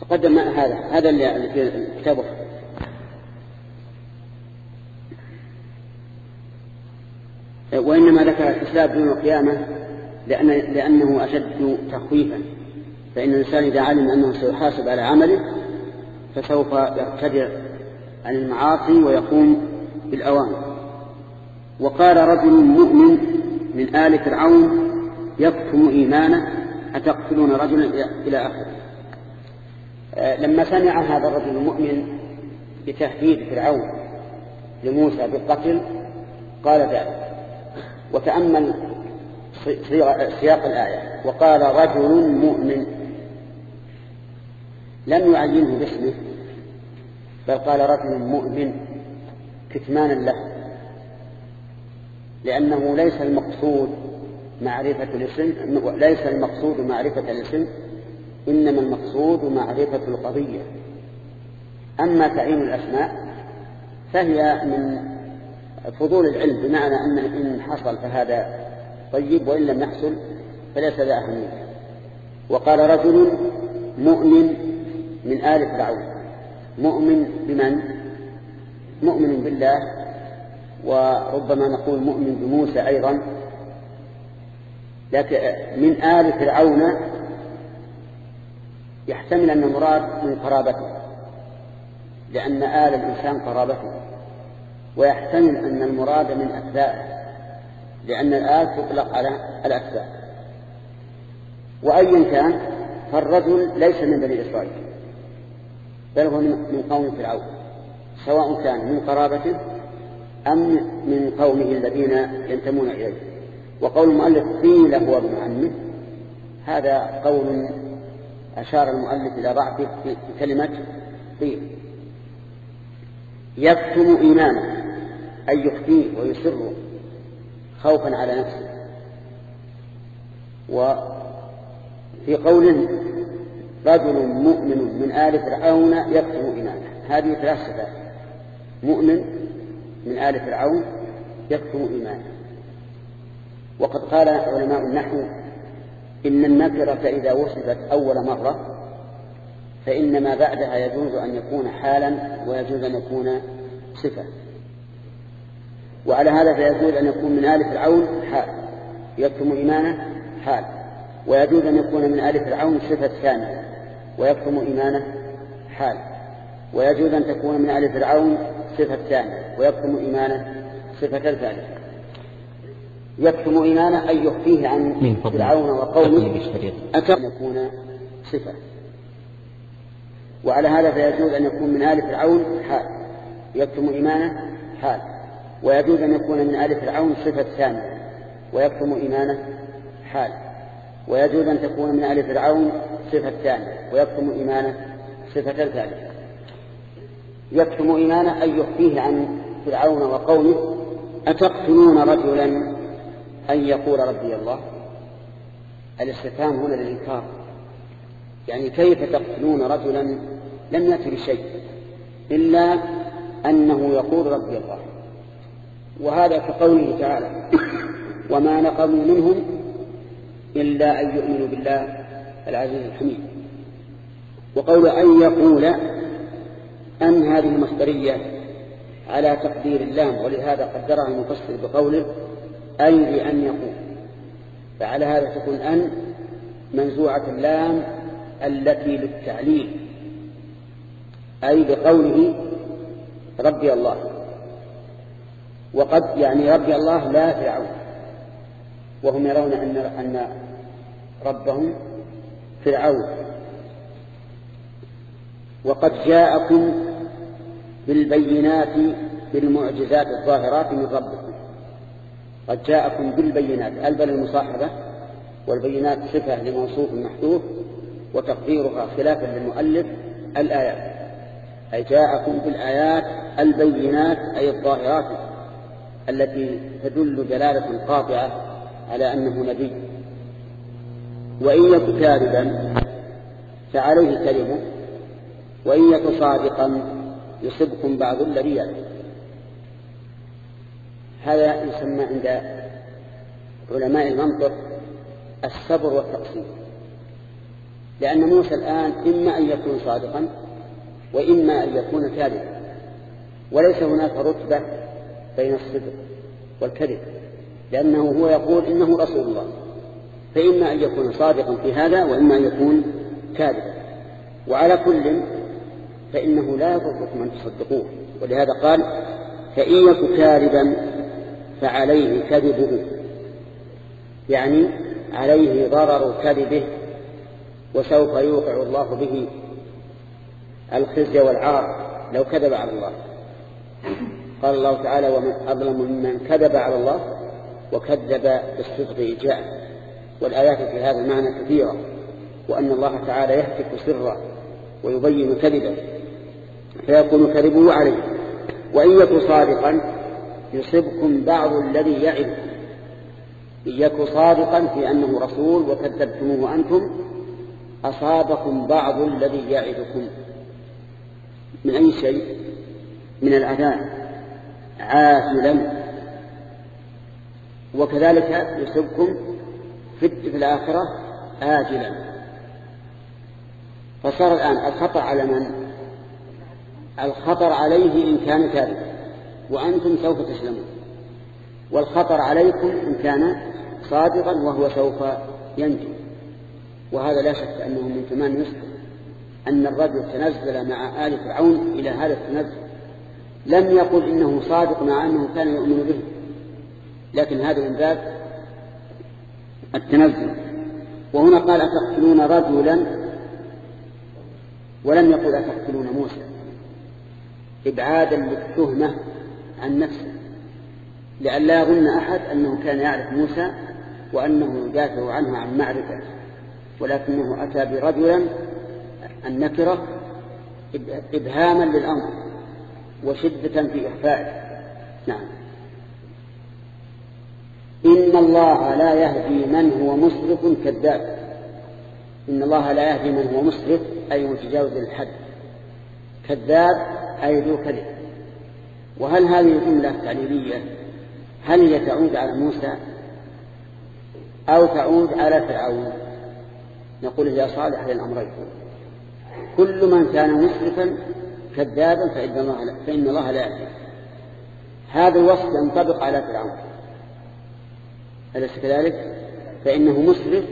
تقدم هذا هذا اللي في الكتاب وإنما ذكر الحساب يوم القيامة لأن لأنه أشد تخويفا. فإن الإنسان إذا علم أنه سيحاسب على عمله فسوف يرتدع عن المعاصي ويقوم بالأوامر وقال رجل مؤمن من آل فرعون يكتم إيمانه أتقتلون رجلا إلى آخره. لما سمع هذا الرجل المؤمن بتهديد فرعون لموسى بالقتل قال ذلك. وتأمل سياق الآية. وقال رجل مؤمن. لم يعينه باسمه بل قال رجل مؤمن كتمانا له. لأنه ليس المقصود معرفة الاسم ليس المقصود معرفة الاسم إنما المقصود معرفة القضية. أما تعيين الأسماء فهي من فضول العلم بمعنى أن إن حصل فهذا طيب وإن لم يحصل فليس ذا أهمية. وقال رجل مؤمن من آل فرعون. مؤمن بمن؟ مؤمن بالله وربما نقول مؤمن بموسى أيضا. لكن من آل فرعون يحتمل أن المراد من قرابته لأن آل الإنسان قرابته. ويحتمل أن المراد من أتباعه لأن الآل تطلق على الأتباع. وأيا كان فالرجل ليس من بني إسرائيل بل هو من قوم فرعون سواء كان من قرابته أم من قومه الذين ينتمون إليه. وقول المؤلف قيل هو ابن عمه هذا قول أشار المؤلف إلى ضعفه في كلمة قيل. يكتم إيمانه. أي يخفيه ويسره خوفا على نفسه. وفي قوله رجل مؤمن من آل فرعون يكتم إيمانه هذه ثلاث صفات. مؤمن من آل فرعون يكتم إيمانه وقد قال علماء النحو إن النكرة إذا وصفت أول مرة فإن ما بعدها يجوز أن يكون حالا ويجوز أن يكون صفة. وعلى هذا فيجوز أن يكون من آل فرعون حال. يكتم إيمانه حال. ويجوز أن يكون من آل فرعون صفة ثانية. ويكتم إيمانه حال. ويجوز أن تكون من آل فرعون صفة ثانية. ويكتم إيمانه صفة ثالثة. يكتم إيمانه أن يخفيه عن فرعون وقومه أن يكون صفة. وعلى هذا فيجوز أن يكون من آل فرعون حال. يكتم إيمانه حال. ويجوز أن يكون من آل فرعون صفة ثانية ويكتم إيمانه حال. ويجوز أن تكون من آل فرعون صفة ثانية ويكتم إيمانه صفة ثالثة يكتم إيمانه أن يخفيه عن فرعون وقومه أتقتلون رجلا أن يقول ربي الله؟ الاستفهام هنا للإنكار. يعني كيف تقتلون رجلا لم يأتي بشيء إلا أنه يقول ربي الله؟ وهذا كقوله تعالى وما نقموا منهم إلا أن يؤمنوا بالله العزيز الحميد. وقول أن يقول أن هذه المصدرية على تقدير اللام ولهذا قدرها المفسر بقوله أي لأن يقول. فعلى هذا تكون أن منزوعة اللام التي للتعليل أي بقوله ربي الله. وقد يعني ربي الله لا فرعون. وهم يرون أن أن ربهم فرعون. وقد جاءكم بالبينات بالمعجزات الظاهرات من ربكم. قد جاءكم بالبينات البل المصاحبة؟ والبينات صفة لموصوف محذوف وتقديرها خلافا للمؤلف الآيات. أي جاءكم بالآيات البينات أي الظاهرات. التي تدل دلالة قاطعة على أنه نبي. وإن يك كاذبا فعليه كلمه وإن يك صادقا يصبكم بعض الذي يأتي هذا يسمى عند علماء المنطق الصبر والتقسيم لأن موسى الآن إما أن يكون صادقا وإما أن يكون كاذبا. وليس هناك رتبة بين الصدق والكذب لأنه هو يقول إنه رسول الله. فإما أن يكون صادقا في هذا وإما أن يكون كاذبا. وعلى كل فإنه لا يضركم أن تصدقوه ولهذا قال فإن يك كاذبا فعليه كذبه. يعني عليه ضرر كذبه وسوف يوقع الله به الخزي والعار لو كذب على الله. قال الله تعالى ومن أظلم ممن كذب على الله وكذب بالصدق جاء والآيات في هذا المعنى كثيرة وأن الله تعالى يهتك سرا ويبين كذبا فيكون كذبه عليه. وإن يك صادقا يصبكم بعض الذي يعدكم إن يك صادقا في أنه رسول وكذبتموه أنتم أصابكم بعض الذي يعدكم من أي شيء؟ من العذاب عاجلا وكذلك يصبكم في الآخرة آجلا. فصار الآن الخطر على من؟ الخطر عليه إن كان كاذبا. وأنتم سوف تسلمون. والخطر عليكم إن كان صادقا وهو سوف ينجو. وهذا لا شك أنه من تمام يسر أن الرجل تنزل مع آل فرعون إلى هذا التنزل. لم يقل إنه صادق مع أنه كان يؤمن به. لكن هذا من باب التنزل وهنا قال أتقتلون رجلا؟ ولم يقل أتقتلون موسى. إبعادا للتهمة عن نفسه. لئلا يظن أحد أنه كان يعرف موسى وأنه يدافع عنه عن معرفة. ولكنه أتى برجلا النكرة إبهاما للأمر. وشدة في إخفائه نعم. إن الله لا يهدي من هو مسرف كذاب. إن الله لا يهدي من هو مسرف أي متجاوز الحد كذاب أي ذو كذب. وهل هذه جملة تعليلية؟ هل هي تعود على موسى؟ أو تعود على فرعون؟ نقول هي صالحة للأمرين. كل من كان مسرفا كذابا فإن الله لا, فإن الله لا يهدي. هذا الوصف ينطبق على فرعون. أليس كذلك؟ فإنه مسرف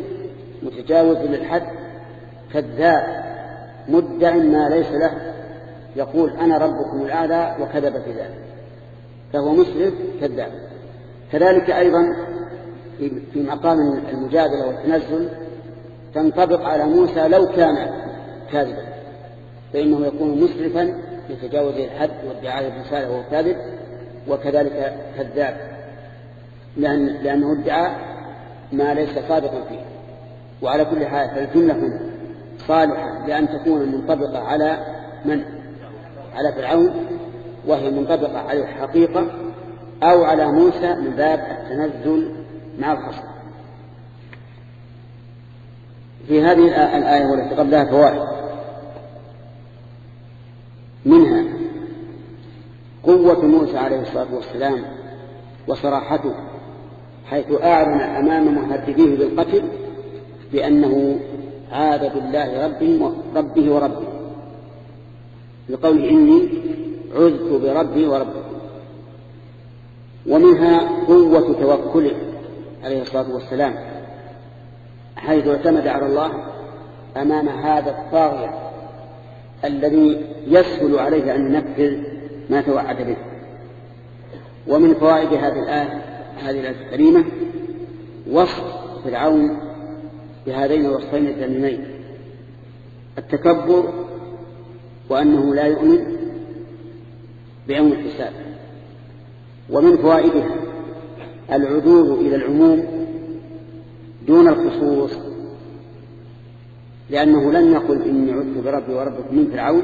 متجاوز للحد كذاب مدع ما ليس له. يقول أنا ربكم الأعلى وكذب في ذلك. فهو مسرف كذاب. كذلك أيضا في مقام المجادلة والتنزل تنطبق على موسى لو كان كاذبا. فإنه يكون مسرفا يتجاوز الحد وادعاء الرسالة وهو كاذب وكذلك كذاب لأن لأنه ادعى ما ليس صادقا فيه. وعلى كل حال فالجملة هنا صالحة لأن تكون منطبقة على من؟ على فرعون وهي منطبقة على الحقيقة أو على موسى من باب التنزل مع الخصم. في هذه الآية والتي قبلها فوائد. منها قوة موسى عليه الصلاة والسلام وصراحته حيث أعلن أمام مهدديه بالقتل بأنه عاد بالله ربه, ربه وربه لقول إني عذت بربي وربكم. ومنها قوة توكله عليه الصلاة والسلام حيث اعتمد على الله أمام هذا الطاغية الذي يسهل عليه أن ينفذ ما توعد به. ومن فوائد هذه الآية هذه الآية الكريمة وصف فرعون بهذين الوصفين الذميمين التكبر وأنه لا يؤمن بيوم الحساب. ومن فوائدها العدول إلى العموم دون الخصوص لأنه لم يقل إني عدت بربي وربكم من فرعون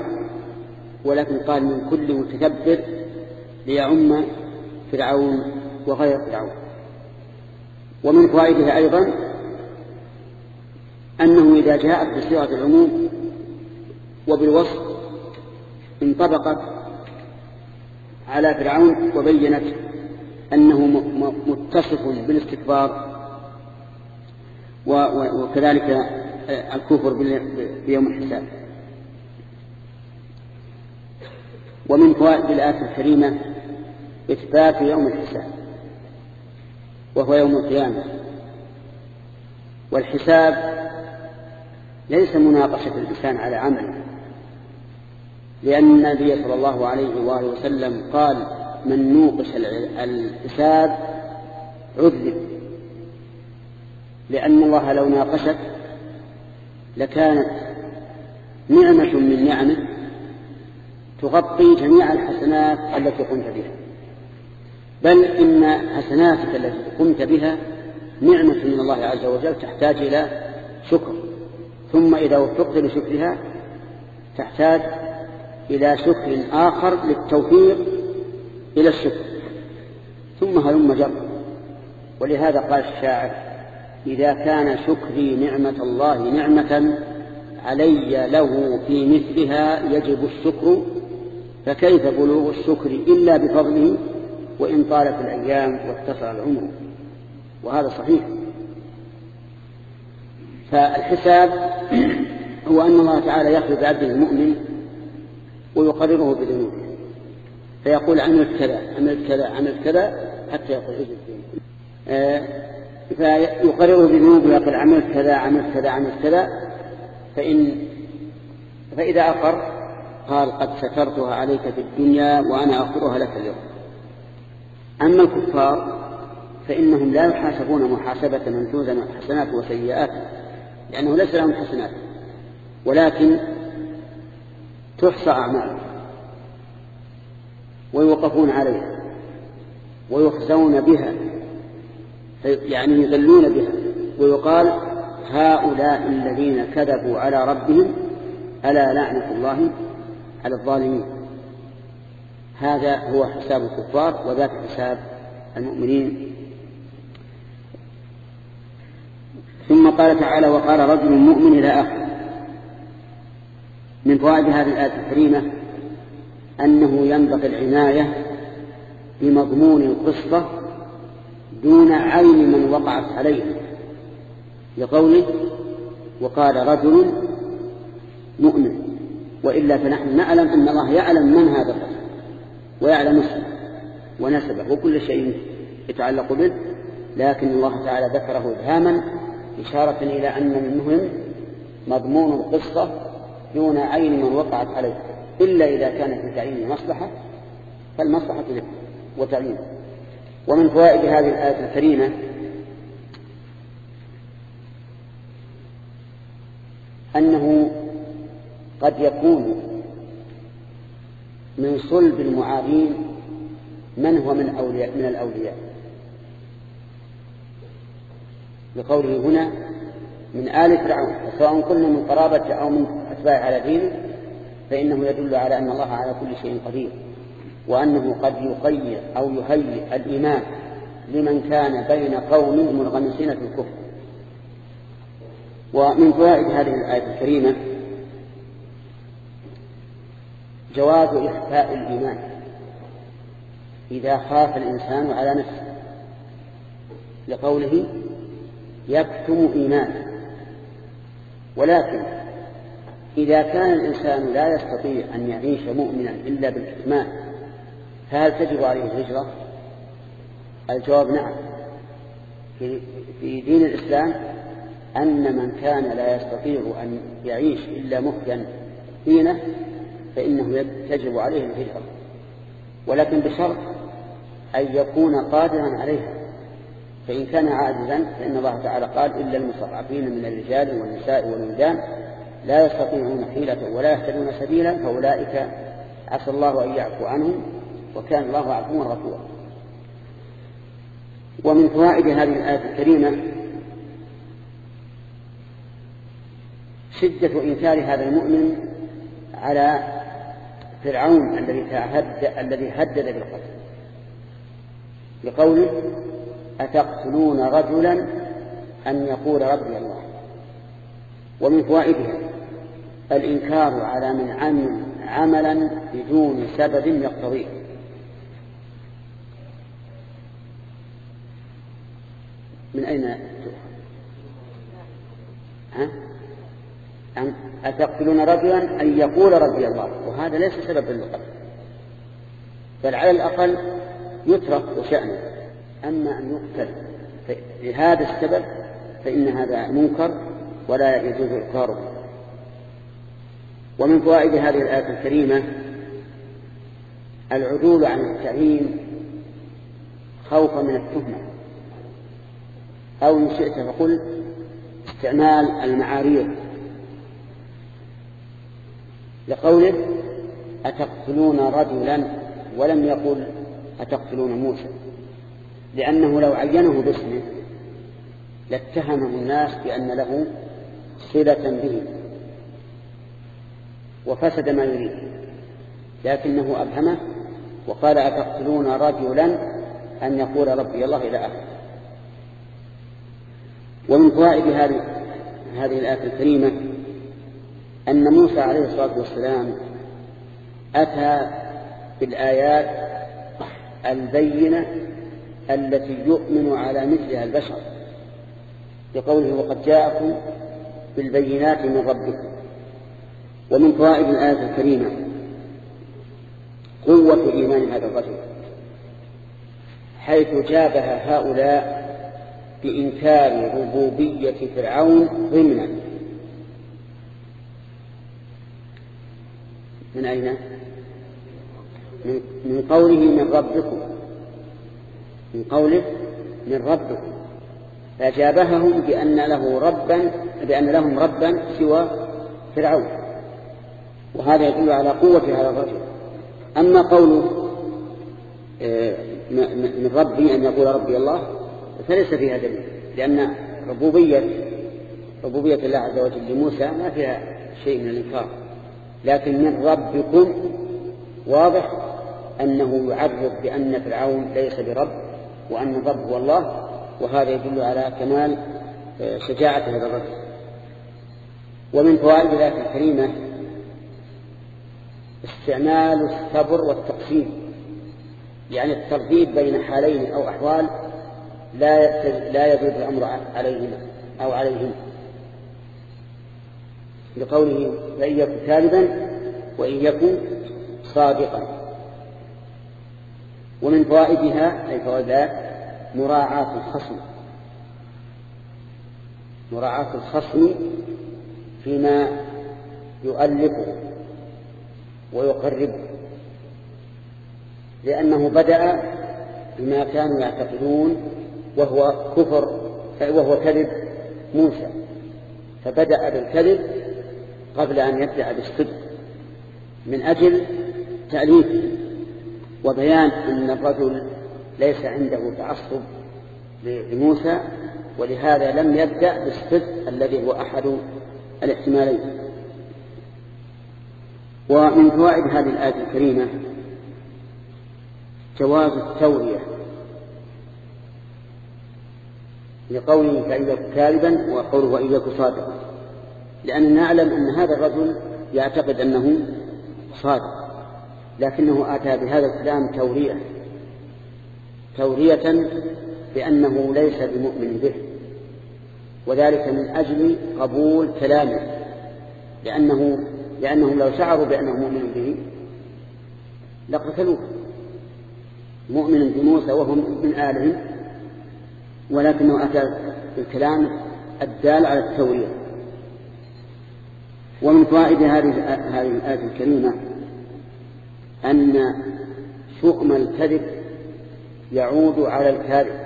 ولكن قال من كل متكبر ليعم فرعون وغير فرعون. ومن فوائدها أيضا أنه إذا جاءت بصيغة العموم وبالوصف انطبقت على فرعون وبينت أنه متصف بالاستكبار وكذلك الكفر بيوم الحساب. ومن فوائد الآية الكريمة إثبات يوم الحساب وهو يوم القيامة. والحساب ليس مناقشة الإنسان على عمله لأن النبي صلى الله عليه وآله وسلم قال من نوقش الحساب عذب لأن الله لو ناقشك لكانت نعمة من نعمة تغطي جميع الحسنات التي قمت بها. بل إن حسناتك التي قمت بها نعمة من الله عز وجل تحتاج إلى شكر. ثم إذا وفقت لشكرها تحتاج إلى شكر آخر للتوفيق إلى الشكر. ثم هلم جر. ولهذا قال الشاعر إذا كان شكري نعمة الله نعمة علي له في مثلها يجب الشكر فكيف بلوغ الشكر إلا بفضله وإن طالت الأيام واتصل العمر؟ وهذا صحيح. فالحساب هو أن الله تعالى يخلق بعبده المؤمن ويقرره بذنوبه. فيقول عملت كذا عملت كذا عملت كذا حتى يقول آه فيقرره بذنوبه ويقول عملت كذا عملت كذا عملت كذا. فإن فإذا أقر قال قد سترتها عليك في الدنيا وأنا أغفرها لك اليوم. أما الكفار فإنهم لا يحاسبون محاسبة من توزن حسنات وسيئات لأنه ليس لهم حسنات ولكن تحصى أعمالهم ويوقفون عليها ويخزون بها. يعني يذلون بها. ويقال هؤلاء الذين كذبوا على ربهم ألا لعنة الله على الظالمين. هذا هو حساب الكفار وذاك حساب المؤمنين. ثم قال تعالى وقال رجل مؤمن إلى آخر. من فوائد هذه الآية الكريمة أنه ينبغي العناية بمضمون القصة دون عين من وقعت عليه لقوله وقال رجل مؤمن وإلا فنحن نعلم أن الله يعلم من هذا الرجل ويعلم اسمه ونسبه وكل شيء يتعلق به لكن الله تعالى ذكره إبهاما إشارة إلى أن المهم مضمون القصة دون عين من وقعت عليه إلا إذا كان في تعيين مصلحة فالمصلحة له وتعيينه ومن فوائد هذه الآية الكريمة أنه قد يكون من صلب المعادين من هو من أولياء من الأولياء. لقوله هنا من آل فرعون سواء كنا من قرابة أو من أتباع على دينه فإنه يدل على أن الله على كل شيء قدير. وأنه قد يقيد أو يهيئ الإيمان لمن كان بين قوم منغمسين في الكفر. ومن فوائد هذه الآية الكريمة جواز إخفاء الإيمان إذا خاف الإنسان على نفسه. لقوله يكتم إيمانه. ولكن إذا كان الإنسان لا يستطيع أن يعيش مؤمنا إلا بالكتمان فهل تجب عليه الهجرة؟ الجواب نعم. في دين الإسلام أن من كان لا يستطيع أن يعيش إلا مخيا دينه فإنه تجب عليه الهجرة. ولكن بشرط أن يكون قادرا عليها. فإن كان عاجزا فإن الله تعالى قال إلا المستضعفين من الرجال والنساء والولدان لا يستطيعون حيلة ولا يهتدون سبيلا فأولئك عسى الله أن يعفو عنهم وكان الله عفوا غفورا. ومن فوائد هذه الآية الكريمة شدة إنكار هذا المؤمن على فرعون الذي تعهد الذي هدد بالقتل. بقوله أتقتلون رجلا أن يقول ربي الله. ومن فوائدها الإنكار على من عمل عملا بدون سبب يقتضيه. من أين ها؟ أتقتلون رجلا أن يقول ربي الله وهذا ليس سببا للقتل. بل على الأقل يترك وشأنه أما أن يقتل لهذا السبب فإن هذا منكر ولا يجوز إقراره. ومن فوائد هذه الآية الكريمة العدول عن التعيين خوفا من التهمة. أو إن شئت فقل استعمال المعاريض. لقوله أتقتلون رجلا ولم يقل أتقتلون موسى لأنه لو عينه باسمه لاتهمه الناس بأن له صلة به وفسد ما يريد لكنه أبهمه وقال أتقتلون رجلا أن يقول ربي الله إلى آخره ومن فوائد هذه هذه الآية الكريمة أن موسى عليه الصلاة والسلام أتى بالآيات البينة التي يؤمن على مثلها البشر بقوله وقد جاءكم بالبينات من ربكم. ومن فوائد الآية الكريمة قوة إيمان هذا الرجل حيث جابه هؤلاء بإنكار ربوبية فرعون ضمنا. من أين؟ من قوله من ربكم. من قوله من ربكم. فجابههم بأن له ربا بأن لهم ربا سوى فرعون. وهذا يدل على قوة هذا الرجل. أما قوله آه، من ربي أن يقول ربي الله فليس فيها دليل لأن ربوبية ربوبية الله عز وجل لموسى ما فيها شيء من الإنكار. لكن من ربكم واضح أنه يعرف بأن فرعون ليس برب وأن الرب هو الله وهذا يدل على كمال آه، شجاعة هذا الرجل ومن فوائد ذات الكريمة استعمال الصبر والتقسيم يعني الترتيب بين حالين أو أحوال لا لا يجوز الأمر عليهما أو عليهما. لقوله فإن يكن كاذبا وإن يكن صادقا. ومن فوائدها أي فوائدات مراعاة الخصم. مراعاة الخصم فيما يؤلفه ويقربه لأنه بدأ بما كانوا يعتقدون وهو كفر وهو كذب موسى. فبدأ بالكذب قبل أن يبدأ بالصدق. من أجل تأليفه وبيان أن الرجل ليس عنده تعصب لموسى ولهذا لم يبدأ بالصدق الذي هو أحد الاحتمالين. ومن فوائد هذه الآية الكريمة جواز التورية. لقوله فإن يكن كاذبا وقوله وإن يكن صادقا. لأننا نعلم أن هذا الرجل يعتقد أنه صادق لكنه أتى بهذا الكلام تورية تورية بأنه ليس بمؤمن به وذلك من أجل قبول كلامه لأنه لأنهم لو شعروا بأنه مؤمن به لقتلوه. مؤمن بموسى وهم من آلهم ولكنه أتى بالكلام الدال على التورية ومن فوائد هذه هذه الآية الكريمة أن شؤم الكذب يعود على الكاذب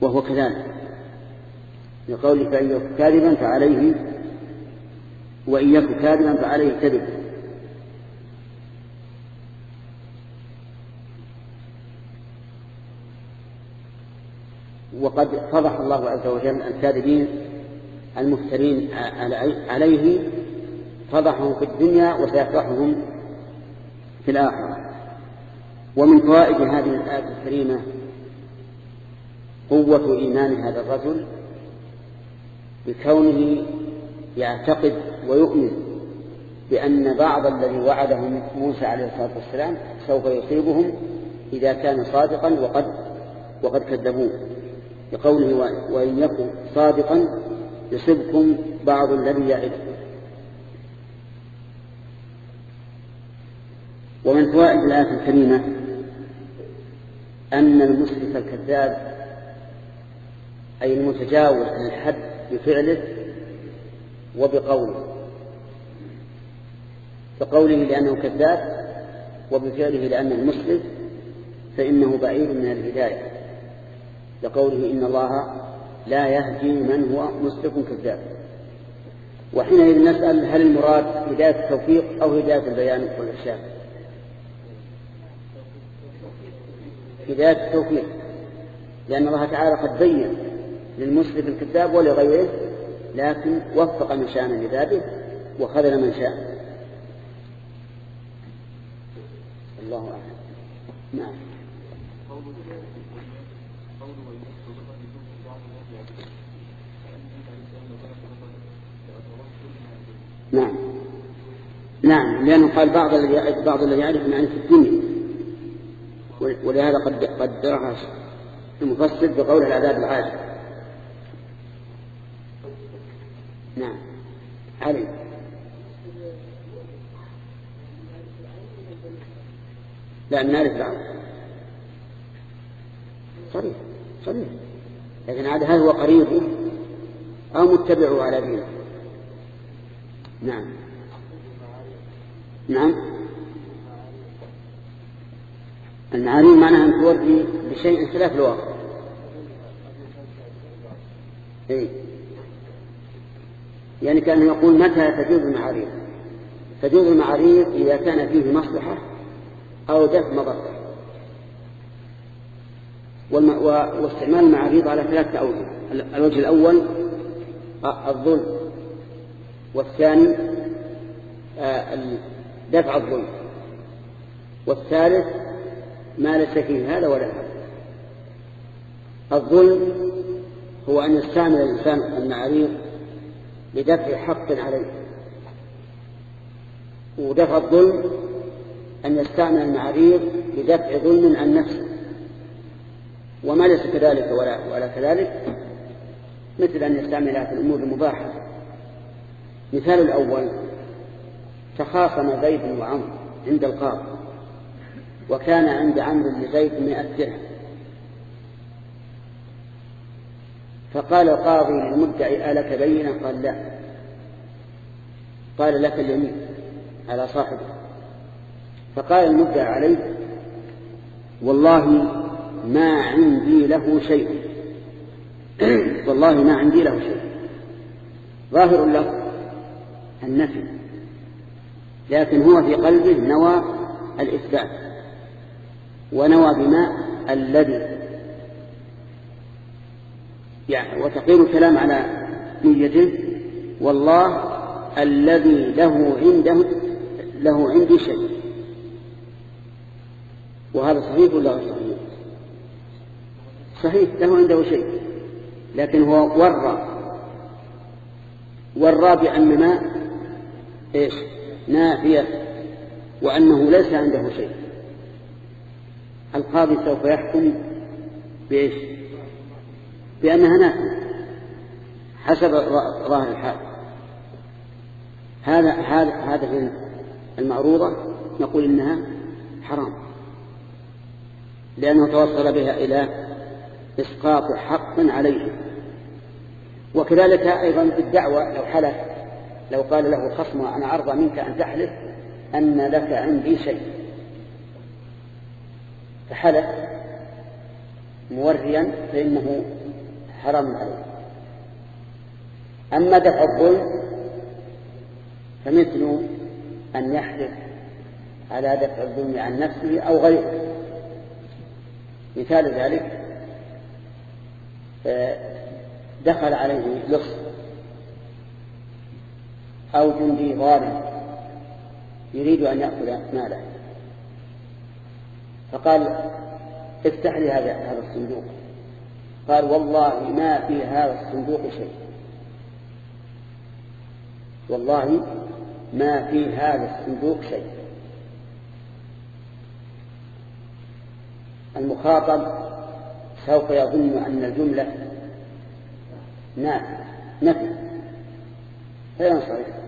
وهو كذلك. لقوله فإن يكن كاذبا فعليه وإن يكن كاذبا فعليه كذب. وقد فضح الله عز وجل الكاذبين المفترين عليه فضحهم في الدنيا وسيفضحهم في الآخرة. ومن فوائد هذه الآية الكريمة قوة إيمان هذا الرجل بكونه يعتقد ويؤمن بأن بعض الذي وعدهم موسى عليه الصلاة والسلام سوف يصيبهم إذا كان صادقا وقد وقد كذبوه. بقوله وإن يكن صادقا يصبكم بعض الذي يعدكم ومن فوائد الآية الكريمة أن المسرف الكذاب أي المتجاوز عن الحد بفعله وبقوله. بقوله لأنه كذاب وبفعله لأنه مسرف فإنه بعيد من الهداية. لقوله إن الله لا يهدي من هو مسرف كذاب. وحينئذ نسأل هل المراد هداية التوفيق أو هداية البيان والإرشاد هداية التوفيق. لأن الله تعالى قد بين للمسرف الكذاب ولغيره لكن وفق من شاء من وخذل من شاء. الله أعلم. نعم. نعم. نعم لأنه قال بعض الذي بعض الذي يعرف معرفة الدنيا. ولهذا قد قدرها المفسر بقول العذاب العاجل. نعم. علي. لا النار العون صريح صريح. لكن هذا هل هو قريبه أو متبعه على دينه؟ نعم. نعم. المعاريف معناها أن تودي بشيء خلاف الواقع إيه؟ يعني كان يقول متى تجوز المعاريض؟ تجوز المعاريض إذا كان فيه مصلحة أو دفع مضرة. واستعمال المعاريض على ثلاثة أوجه. الوجه الأول الظلم. والثاني دفع الظلم. والثالث ما ليس فيه هذا ولا هذا. الظلم هو أن يستعمل الإنسان المعاريض لدفع حق عليه. ودفع الظلم أن يستعمل المعاريض لدفع ظلم عن نفسه. وما ليس كذلك ولا, ولا كذلك؟ مثل أن يستعملها في الأمور المباحة. مثال الأول تخاصم زيد وعمر عند القاضي وكان عند عمرو لزيد مئة درهم. فقال القاضي للمدعي ألك بينة قال لا. قال لك اليمين على صاحبه فقال المدعي عليه والله ما عندي له شيء. والله ما عندي له شيء. ظاهر له النفي لكن هو في قلبه نوى الإثبات ونوى بماء الذي يعني وتقيل الكلام على نيته والله الذي له عنده له عندي شيء. وهذا صحيح ولا غير صحيح؟ صحيح له عنده شيء لكن هو ورى ورى بأن ما إيش؟ نافية وأنه ليس عنده شيء. القاضي سوف يحكم بإيش؟ بأنها نافية حسب ظاهر الحال هذا هذا هذا المعروضة نقول إنها حرام. لأنه توصل بها إلى إسقاط حق عليه. وكذلك أيضا بالدعوة لو حلف لو قال له خصمه أنا أرضى منك أن تحلف أن لك عندي شيء. فحلف موريا فإنه حرام عليه. أما دفع الظلم فمثل أن يحلف على دفع الظلم عن نفسه أو غيره. مثال ذلك دخل عليه لص أو جندي ظالم يريد أن يأخذ ماله. فقال افتح لي هذا هذا الصندوق. قال والله ما في هذا الصندوق شيء. والله ما في هذا الصندوق شيء. المخاطب سوف يظن أن الجملة نفي فينصرف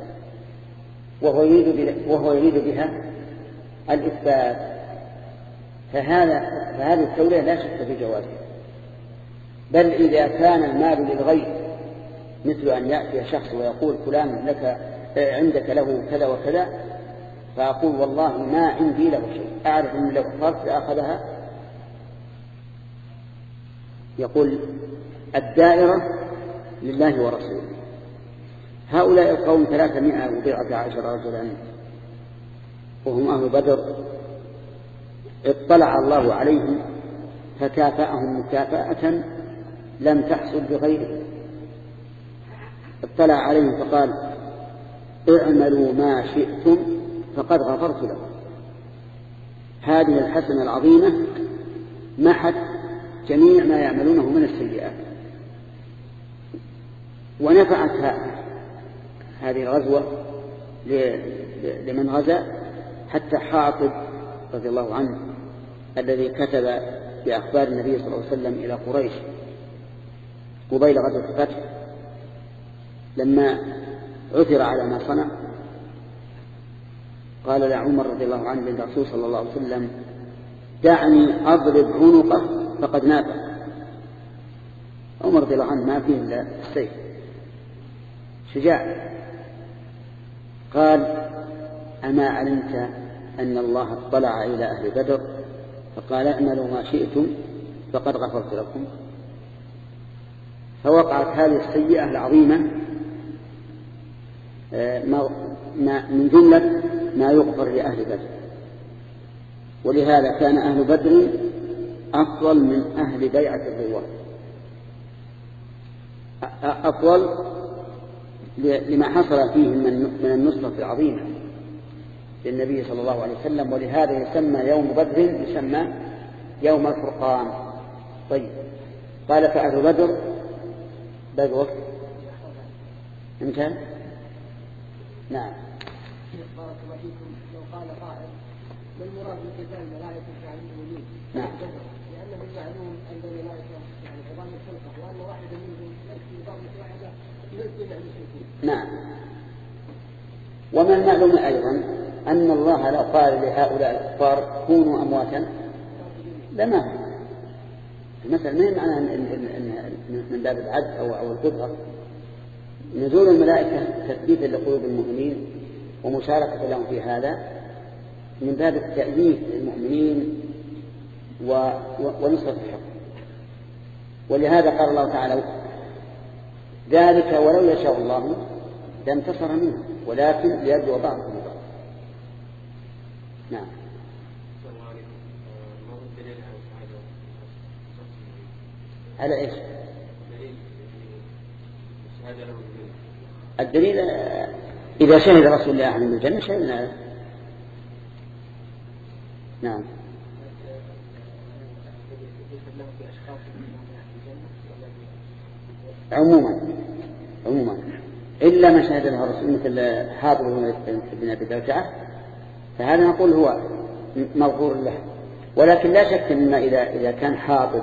وهو يريد وهو يريد بها الإثبات. فهذا فهذه التولية لا شك في جوازها. بل إذا كان المال للغير مثل أن يأتي شخص ويقول فلان لك عندك له كذا وكذا فأقول والله ما عندي له شيء أعرف أن لو اخترت لأخذها يقول الدائرة لله ورسوله. هؤلاء القوم ثلاثمائة وبضعة عشر رجلا وهم أهل بدر. اطلع الله عليهم فكافأهم مكافأة لم تحصل بغيره. اطلع عليهم فقال اعملوا ما شئتم فقد غفرت لكم. هذه الحسنة العظيمة محت جميع ما يعملونه من السيئات. ونفعت هذه الغزوة لمن غزا حتى حاطب رضي الله عنه الذي كتب بأخبار النبي صلى الله عليه وسلم إلى قريش قبيل غزوة الفتح. لما عثر على ما صنع قال لعمر رضي الله عنه للرسول صلى الله عليه وسلم دعني أضرب عنقه فقد نافع عمر رضي الله عنه ما فيه إلا السيف. شجاع. قال أما علمت أن الله اطلع إلى أهل بدر فقال اعملوا ما شئتم فقد غفرت لكم. فوقعت هذه السيئة العظيمة آه، ما من جملة ما يغفر لأهل بدر. ولهذا كان أهل بدر أفضل من أهل بيعة الرضوان أفضل لما حصل فيهم من النصرة العظيمة للنبي صلى الله عليه وسلم ولهذا يسمى يوم بدر يسمى يوم الفرقان. طيب. قال فأهل بدر. بدر. إمتى نعم. بارك الله فيكم. لو قال قائل ما المراد بقتال الملائكة عن المؤمنين؟ نعم لأنه معلوم أن الملائكة يعني عظام الخلقة وأن واحدا منهم يكفي ضربة واحدة يلزم المشركين. نعم. ومن المعلوم أيضا؟ أن الله لو قال لهؤلاء الكفار كونوا أمواتا. لما مثلا ما معنى من باب العدل أو أو نزول الملائكة تثبيتا لقلوب المؤمنين ومشاركة لهم في هذا من باب التأييد للمؤمنين ونصرة الحق. ولهذا قال الله تعالى ذلك ولو يشاء الله لانتصر منه ولكن ليبلو بعضكم بعض. نعم. على إيش؟ الدليل إذا شهد رسول الله عن الجنة شهدنا. نعم. عموما عموما. إلا ما شهد له الرسول مثل حاضر بن أبي بلتعة فهذا نقول هو مغفور له. ولكن لا شك أن إذا إذا كان حاضر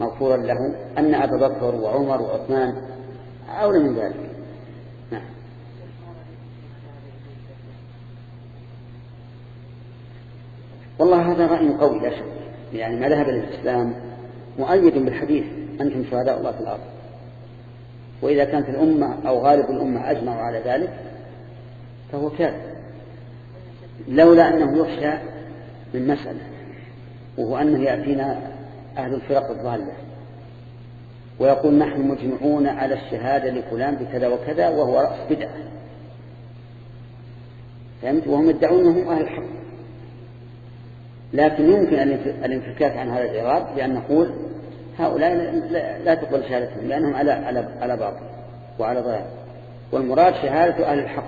مغفورا له أن أبا بكر وعمر وعثمان أولى من ذلك. نعم. والله هذا رأي قوي لا شك. يعني ما ذهب الإسلام مؤيد بالحديث أنتم شهداء الله في الأرض. وإذا كانت الأمة أو غالب الأمة أجمعوا على ذلك فهو كاذب. لولا أنه يخشى من مسألة وهو أنه يأتينا أهل الفرق الضالة ويقول نحن مجمعون على الشهادة لفلان بكذا وكذا وهو رأس بدعة. فهمت؟ وهم يدعون أنهم أهل الحق. لكن يمكن الانفكاك عن هذا الإعراب بأن نقول هؤلاء لا تقبل شهادتهم لأنهم على على على باطل وعلى ضلال. والمراد شهادة أهل الحق.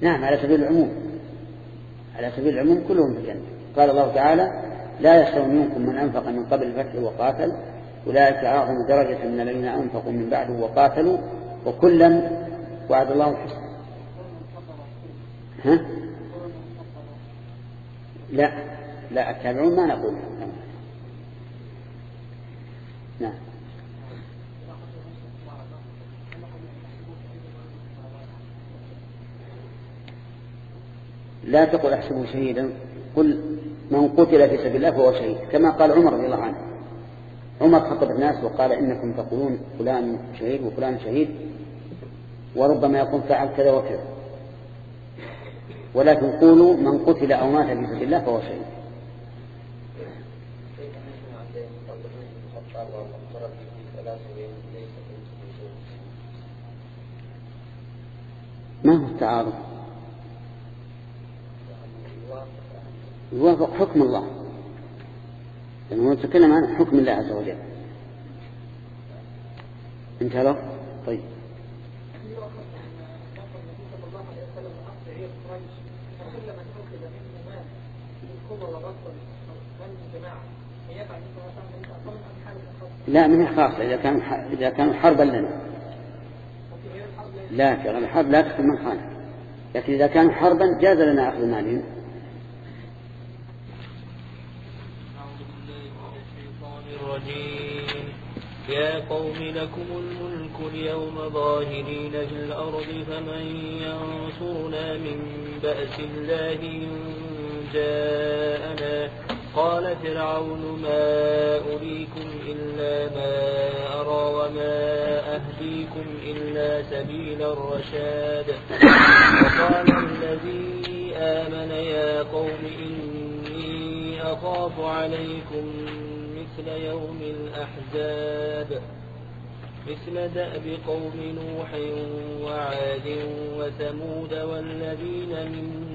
نعم على سبيل العموم. على سبيل العموم كلهم في الجنة. قال الله تعالى لا يستوي منكم من أنفق من قبل الفتح وقاتل أولئك أعظم درجة من الذين أنفقوا من بعده وقاتلوا وكلا وعد الله الحسنى. ها؟ لا. لا التابعون ما نقول. نعم. لا تقل احسبه شهيدا. قل من قتل في سبيل الله فهو شهيد. كما قال عمر رضي الله عنه. عمر خطب الناس وقال إنكم تقولون فلان شهيد وفلان شهيد وربما يكون فعل كذا وكذا. ولكن قولوا من قتل أو مات في سبيل الله فهو شهيد. ما هو التعارض؟ يوافق حكم الله. لأنه يتكلم عن حكم الله عز وجل. انتهى طيب. لا من خاصة إذا كان إذا كان حربا لنا. لا الحرب لا تكون من خانة. لكن إذا كان حربا جاز لنا أخذ مالهم يا قوم لكم الملك اليوم ظاهرين في الأرض فمن ينصرنا من بأس الله؟ إن جاءنا قال فرعون ما أريكم إلا ما أرى وما أهديكم إلا سبيل الرشاد. وقال الذي آمن يا قوم إني أخاف عليكم مثل يوم الأحزاب. مثل دأب قوم نوح وعاد وثمود والذين من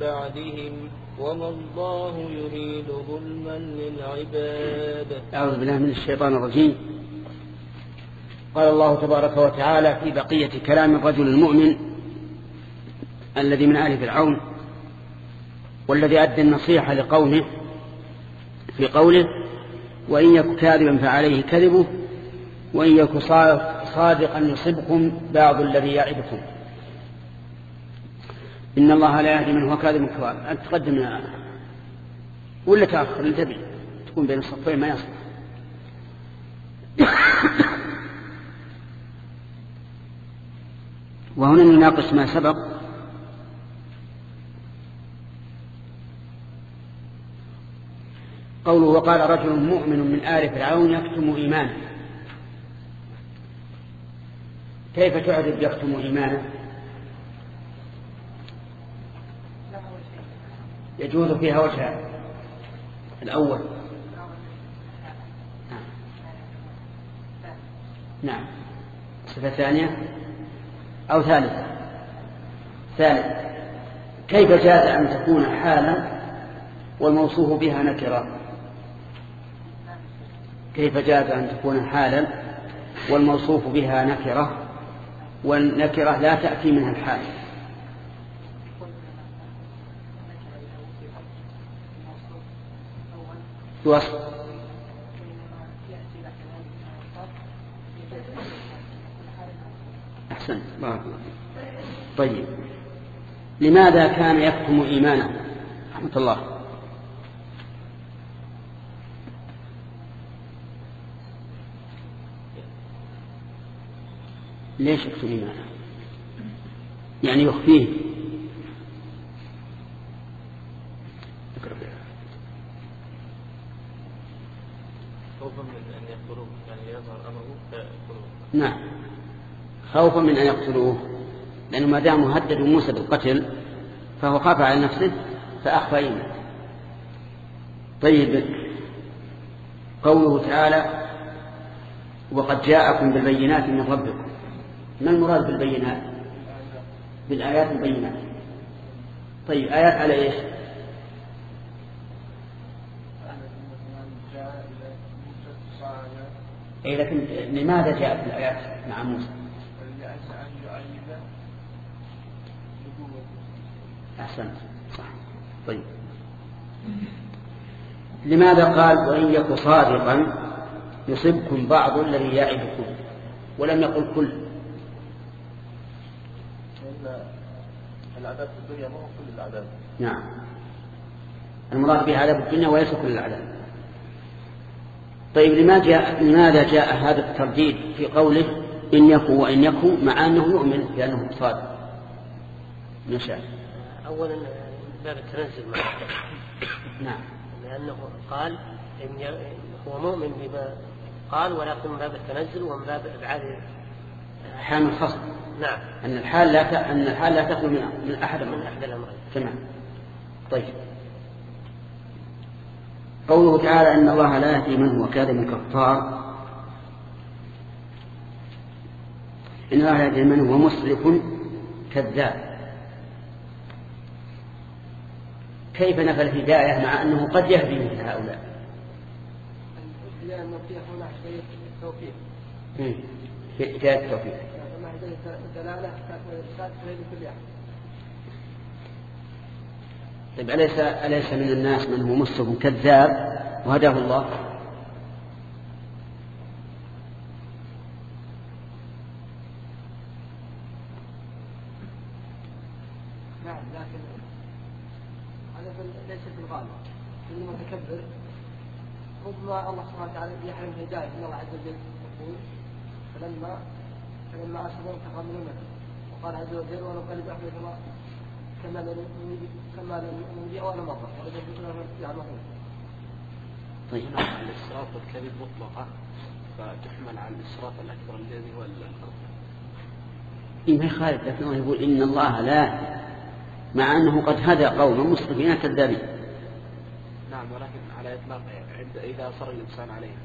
بعدهم وما الله يريد ظلما للعباد. أعوذ بالله من الشيطان الرجيم. قال الله تبارك وتعالى في بقية كلام الرجل المؤمن الذي من آل فرعون والذي أدى النصيحة لقومه في قوله وإن يك كاذبا فعليه كذبه وإن يك صادقا يصبكم بعض الذي يعدكم. إن الله لا يهدي من هو كاذب كذاب أنت تقدم ولا تأخر انتبه تكون بين الصفين ما يصلح. وهنا نناقش ما سبق. قوله وقال رجل مؤمن من آل فرعون يكتم إيمانه. كيف تعرف يكتم إيمانه؟ يجوز فيها وجهان الأول. نعم. صفة ثانية أو ثالثة ثالث. كيف جاز أن تكون حالا والموصوف بها نكرة كيف جاز أن تكون حالا والموصوف بها نكرة والنكرة لا تأتي منها الحال. وصف أحسن بارك الله طيب. لماذا كان يكتم إيمانه؟ رحمة الله. ليش يكتم إيمانه؟ يعني يخفيه خوفا من أن يقتلوه يعني يظهر أمره فيقتلوه نعم خوفا من أن يقتلوه لأنه ما دام هددوا موسى بالقتل فهو خاف على نفسه فأخفى إيمانه. طيب قوله تعالى وقد جاءكم بالبينات من ربكم. ما المراد بالبينات؟ بالآيات البينات. طيب آيات على إيش؟ أي لكن لماذا جاءت الآيات مع موسى؟ أحسنت. صح. طيب. لماذا قال وإن يك صادقا يصبكم بعض الذي يعدكم ولم يقل كل؟ العذاب في الدنيا ما هو كل العذاب. نعم. المراد به عذاب الدنيا وليس كل العذاب. طيب لماذا جاء, لماذا جاء هذا الترديد في قوله إن يكو وإن يكو مع أنه يؤمن بأنه صادق؟ نشاء أولا من باب التنزل معه. نعم. لأنه قال إن هو مؤمن بما قال ولكن من باب التنزل ومن باب إبعاد حال الخصم. نعم. أن الحال لا ت... أن الحال لا تخلو من من أحد من أحد الأمرين. تمام. طيب. قوله تعالى إن الله لا يهدي من هو كاذب كفار. إن الله يهدي من هو مسرف كذاب. كيف نفى الهداية مع أنه قد يهدي مثل هؤلاء؟ في هداية التوفيق. طيب أليس أليس من الناس من هو مسرف كذاب وهداه الله نعم لكن هذا في- ليس في الغالب المتكبر ربما الله سبحانه وتعالى يحرم الهداية من الله عز وجل يقول فلما فلما أصبروا انتقموا منه. وقال عز وجل ونقلب أحدثنا كما لم نريد كما لم نريد أول مرة. ولم يكن يعلمون طيب. الإسراف والكذب مطلقة فتحمل على الإسراف الأكبر الذي هو إيه ما يخالف لكنه يقول إن الله لا مع أنه قد هدى قوما مسرفين كذابين. نعم ولكن على إطلاق عند إذا أصر الإنسان عليه.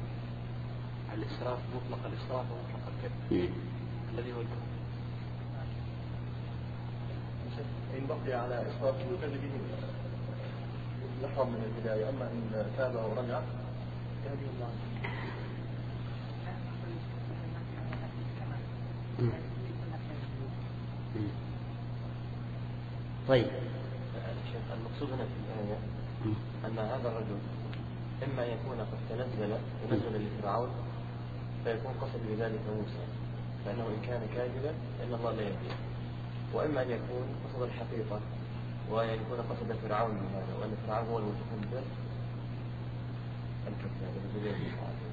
الإسراف مطلق الإسراف ومطلق الكذب. الذي هو الكفر إن بقي على إصرار المكذبين يحرم من البداية. أما إن تاب ورجع يهدي الله. طيب. شيخ المقصود هنا في الآية أن هذا الرجل إما يكون قد تنزل تنزل لفرعون فيكون قصد بذلك موسى فإنه إن كان كاذبا فإن الله لا يهديه. وإما أن يكون قصد الحقيقة وأن يكون قصد فرعون بهذا وأن فرعون هو المتكبر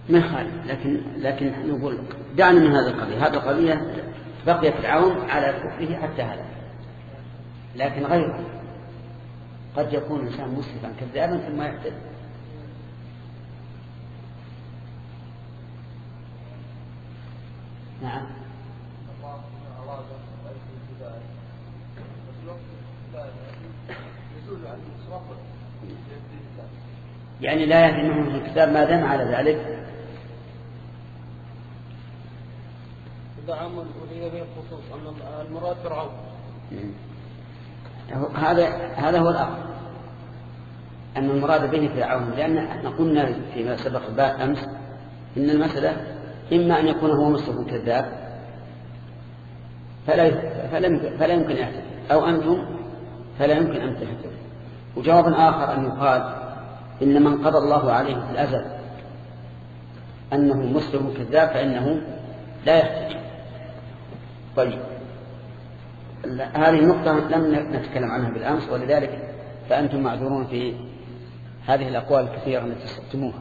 ما يخالف لكن لكن نقول دعنا من هذه القضية هذه القضية بقي فرعون على كفره حتى هذا لكن غيره قد يكون إنسان مسرفا كذابا ثم يحتد نعم. يعني لا في الكتاب ما دام على ذلك. عام أريد به الخصوص أن المراد فرعون هذا هذا هو الأصل أن المراد به فرعون لأن إحنا قلنا فيما سبق أمس إن المسألة إما أن يكون هو مسلم كذاب فلا فلا يمكن يحتج أو أنتم فلا يمكن أن تحتج وجواب آخر أن يقال إن من قضى الله عليه في الأزل أنه مسلم كذاب فإنه لا يحتج طيب. هذه النقطة لم نتكلم عنها بالأمس ولذلك فأنتم معذورون في هذه الأقوال الكثيرة التي استخدموها.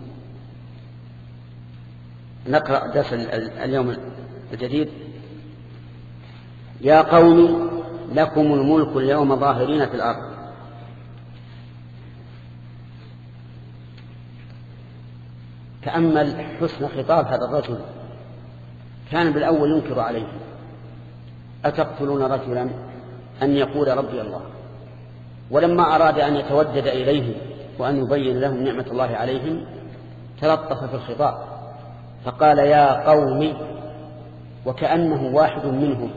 نقرأ درس اليوم الجديد. يا قوم لكم الملك اليوم ظاهرين في الأرض. تأمل حسن خطاب هذا الرجل. كان بالأول ينكر عليه. أتقتلون رجلا؟ أن يقول ربي الله. ولما أراد أن يتودد إليهم وأن يبين لهم نعمة الله عليهم تلطف في الخطاب. فقال يا قوم وكأنه واحد منهم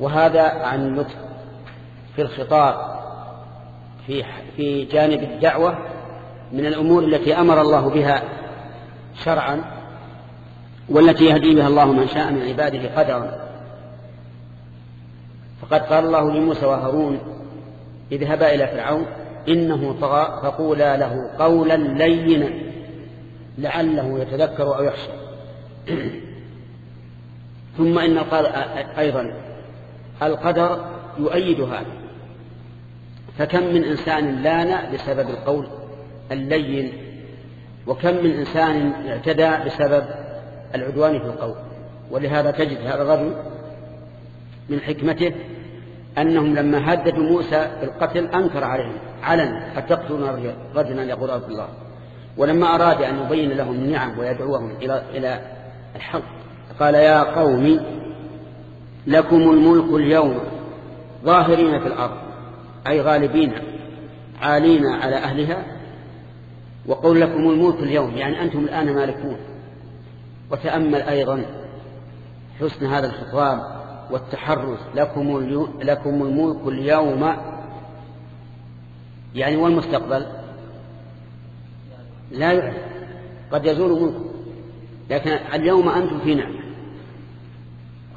وهذا عن اللطف في الخطاب في في جانب الدعوة من الأمور التي أمر الله بها شرعا والتي يهدي بها الله من شاء من عباده قدرا. فقد قال الله لموسى وهارون اذهبا إلى فرعون إنه طغى فقولا له قولا لينا. لعله يتذكر أو يخشى ثم إن قال أيضا القدر يؤيد هذا فكم من إنسان لأن بسبب القول اللين وكم من إنسان اعتدى بسبب العدوان في القول. ولهذا تجد هذا الرجل من حكمته أنهم لما هددوا موسى بالقتل أنكر عليهم علنا أتقتلون رجلا يقول رب الله. ولما أراد أن يبين لهم النعم ويدعوهم إلى إلى الحق قال يا قوم لكم الملك اليوم ظاهرين في الأرض أي غالبين عالين على أهلها وقول لكم الملك اليوم يعني أنتم الآن مالكون. وتأمل أيضا حسن هذا الخطاب والتحرز لكم, لكم الملك اليوم يعني والمستقبل لا يعلم قد يزول ملك. لكن اليوم أنتم في نعمة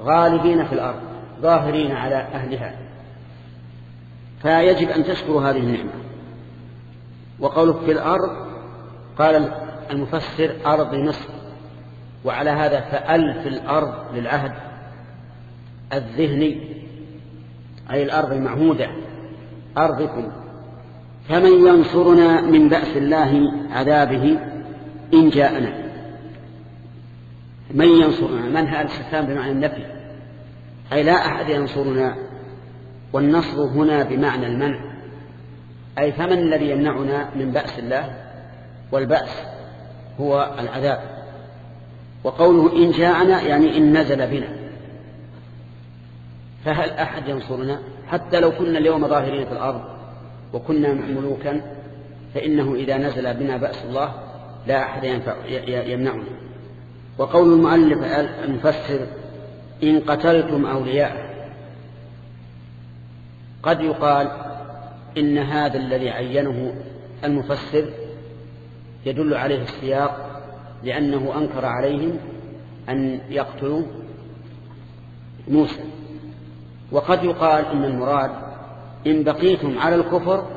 غالبين في الأرض ظاهرين على أهلها. فيجب أن تشكروا هذه النعمة. وقولك في الأرض قال المفسر أرض مصر وعلى هذا فأل في الأرض للعهد الذهني أي الأرض المعهودة. أرضكم. فمن ينصرنا من بأس الله عذابه إن جاءنا. من ينصرنا من هذا الاستفهام بمعنى النفي؟ أي لا أحد ينصرنا والنصر هنا بمعنى المنع. أي فمن الذي يمنعنا من بأس الله؟ والبأس هو العذاب. وقوله إن جاءنا يعني إن نزل بنا. فهل أحد ينصرنا؟ حتى لو كنا اليوم ظاهرين في الأرض وكنا ملوكا فإنه إذا نزل بنا بأس الله لا أحد ينفع يمنعنا. وقول المؤلف المفسر إن قتلتم أولياء. قد يقال إن هذا الذي عينه المفسر يدل عليه السياق لأنه أنكر عليهم أن يقتلوا موسى. وقد يقال إن المراد إن بقيتم على الكفر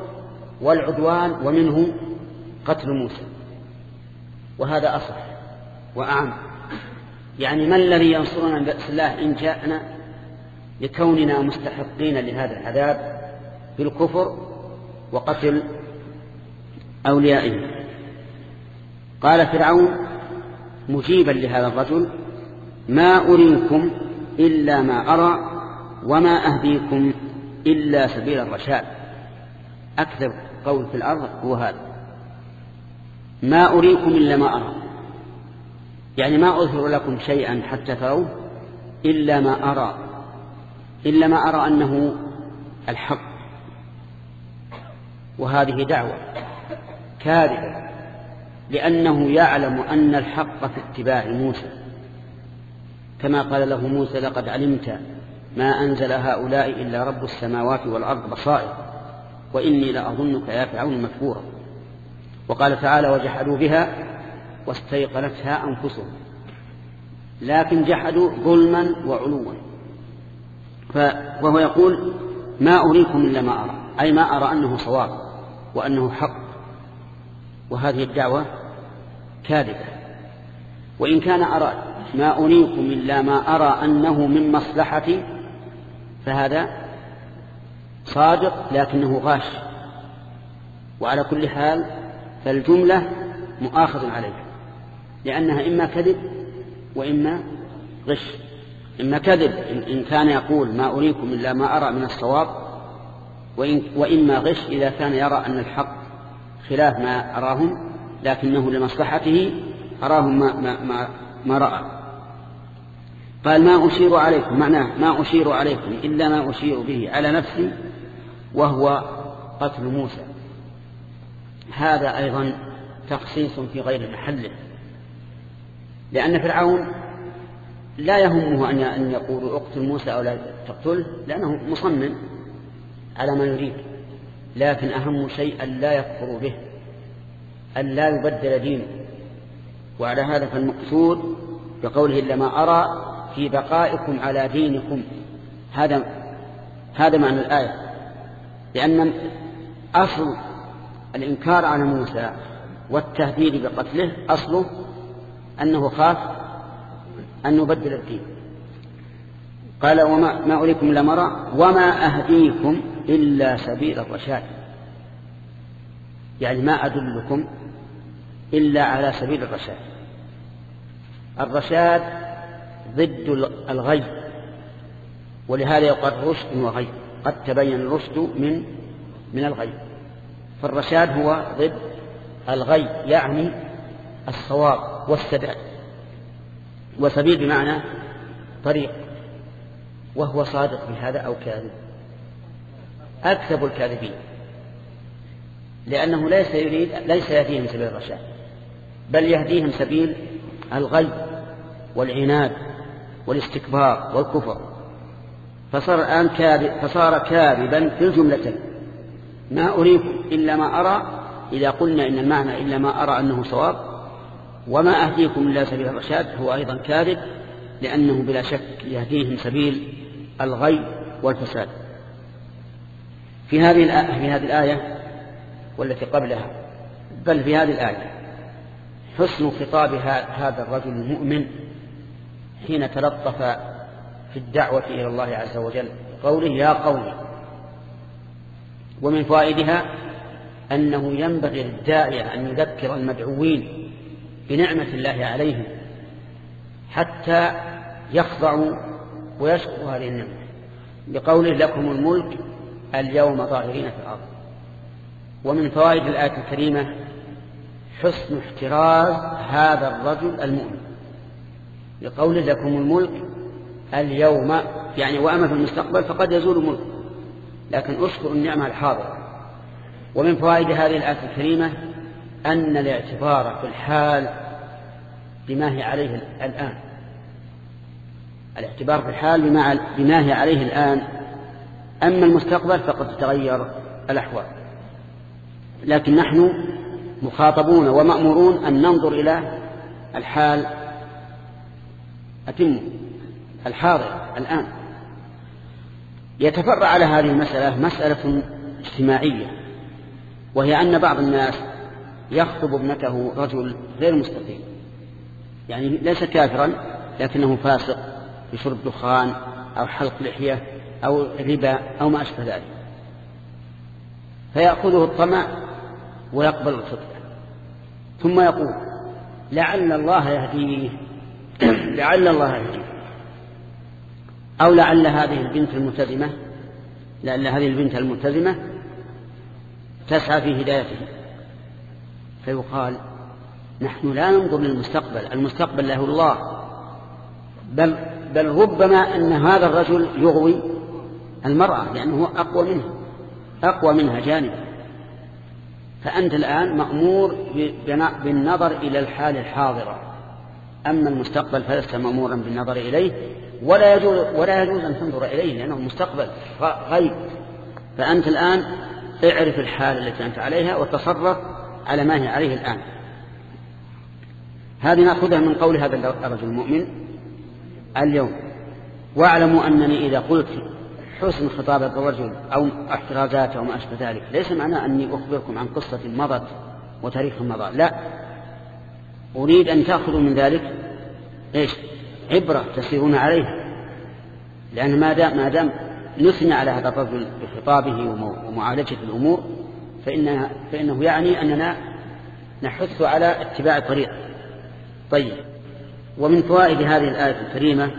والعدوان ومنه قتل موسى. وهذا أصح وأعم. يعني ما الذي ينصرنا بأس الله إن جاءنا لكوننا مستحقين لهذا العذاب بالكفر وقتل أوليائه قال فرعون مجيبا لهذا الرجل ما أريكم إلا ما أرى وما أهديكم إلا سبيل الرشاد. أكذب قول في الأرض هو هذا. ما أريكم إلا ما أرى. يعني ما أظهر لكم شيئا حتى تروه إلا ما أرى. إلا ما أرى أنه الحق. وهذه دعوة كاذبة لأنه يعلم أن الحق في اتباع موسى. كما قال له موسى لقد علمت ما أنزل هؤلاء إلا رب السماوات والأرض بصائر وإني لأظنك يا فرعون مكفورا. وقال تعالى وجحدوا بها واستيقنتها أنفسهم. لكن جحدوا ظلما وعلوا. وهو يقول ما أريكم إلا ما أرى. أي ما أرى أنه صواب وأنه حق. وهذه الدعوة كاذبة. وإن كان أراد ما أريكم إلا ما أرى أنه من مصلحتي فهذا صادق لكنه غاش. وعلى كل حال فالجملة مؤاخذ عليها لأنها إما كذب وإما غش. إما كذب إن كان يقول ما أريكم إلا ما أرى من الصواب وإما غش إذا كان يرى أن الحق خلاف ما أراهم لكنه لمصلحته أراهم ما, ما, ما, ما رأى. قال ما أشير عليكم معناه ما أشير عليكم إلا ما أشير به على نفسي وهو قتل موسى. هذا أيضا تخصيص في غير محله لأن فرعون لا يهمه أن يقول اقتل موسى أو لا تقتله لأنه مصمم على ما يريد لكن أهم شيء أن لا يكفروا به أن لا يبدل دينه. وعلى هذا فالمقصود بقوله إلا ما أرى في بقائكم على دينكم. هذا هذا معنى الآية. لأن أصل الإنكار على موسى والتهديد بقتله أصله أنه خاف أن نبدل الدين. قال وما ما أريكم إلا مرة. وما أهديكم إلا سبيل الرشاد. يعني ما أدلكم إلا على سبيل الرشاد. الرشاد ضد الغي ولهذا يقال رشد وغي قد تبين الرشد من من الغي فالرشاد هو ضد الغي يعني الصواب والسداد. وسبيل بمعنى طريق وهو صادق بهذا أو كاذب. أكذب الكاذبين. لأنه ليس يريد ليس يهديهم سبيل الرشاد بل يهديهم سبيل الغي والعناد. والاستكبار والكفر. فصار الآن كاذب فصار كاذبا في الجملتين ما أريكم إلا ما أرى إذا قلنا إن المعنى إلا ما أرى أنه صواب وما أهديكم إلا سبيل الرشاد هو أيضا كاذب لأنه بلا شك يهديهم سبيل الغي والفساد. في هذه في هذه الآية والتي قبلها بل في هذه الآية حسن خطاب هذا الرجل المؤمن حين تلطف في الدعوة إلى الله عز وجل قوله يا قوم. ومن فوائدها أنه ينبغي للداعية أن يذكر المدعوين بنعمة الله عليهم حتى يخضعوا ويشكروا هذه النعمة. بقوله لكم الملك اليوم ظاهرين في الأرض. ومن فوائد الآية الكريمة حسن احتراز هذا الرجل المؤمن. لقوله لكم الملك اليوم يعني وأما في المستقبل فقد يزول ملك لكن اشكر النعمة الحاضرة. ومن فوائد هذه الآية الكريمة أن الاعتبار في الحال بما هي عليه الآن. الاعتبار في الحال بما, بما هي عليه الآن. أما المستقبل فقد تتغير الأحوال. لكن نحن مخاطبون ومأمورون أن ننظر إلى الحال أتم الحاضر الآن. يتفرع على هذه المسألة مسألة اجتماعية وهي أن بعض الناس يخطب ابنته رجل غير مستقيم. يعني ليس كافرا لكنه فاسق في شرب دخان أو حلق لحية أو ربا أو ما أشبه ذلك. فيأخذه الطمع ويقبل الخطبة. ثم يقول لعل الله يهديه لعل الله يهديه أو لعل هذه البنت الملتزمة لعل هذه البنت الملتزمة تسعى في هدايته. فيقال نحن لا ننظر للمستقبل المستقبل له الله. بل, بل ربما أن هذا الرجل يغوي المرأة لأنه أقوى منها أقوى منها جانبا. فأنت الآن مأمور بالنظر إلى الحال الحاضرة. أما المستقبل فلست مأمورا بالنظر إليه ولا يجوز, ولا يجوز أن تنظر إليه لأنه مستقبل غيب. فأنت الآن اعرف الحال التي أنت عليها وتصرف على ما هي عليه الآن. هذه نأخذها من قول هذا الرجل المؤمن اليوم. واعلموا أنني إذا قلت حسن خطابة الرجل أو احترازاته وما أشبه ذلك ليس معناه أني أخبركم عن قصة مضت وتاريخ مضى لا. أريد أن تأخذوا من ذلك؟ إيش؟ عبرة تسيرون عليها لأن ما دام, ما دام نثني على هذا الرجل بخطابه ومعالجة الأمور فإنها فإنه يعني أننا نحث على اتباع الطريق. طيب. ومن فوائد هذه الآية الكريمة؟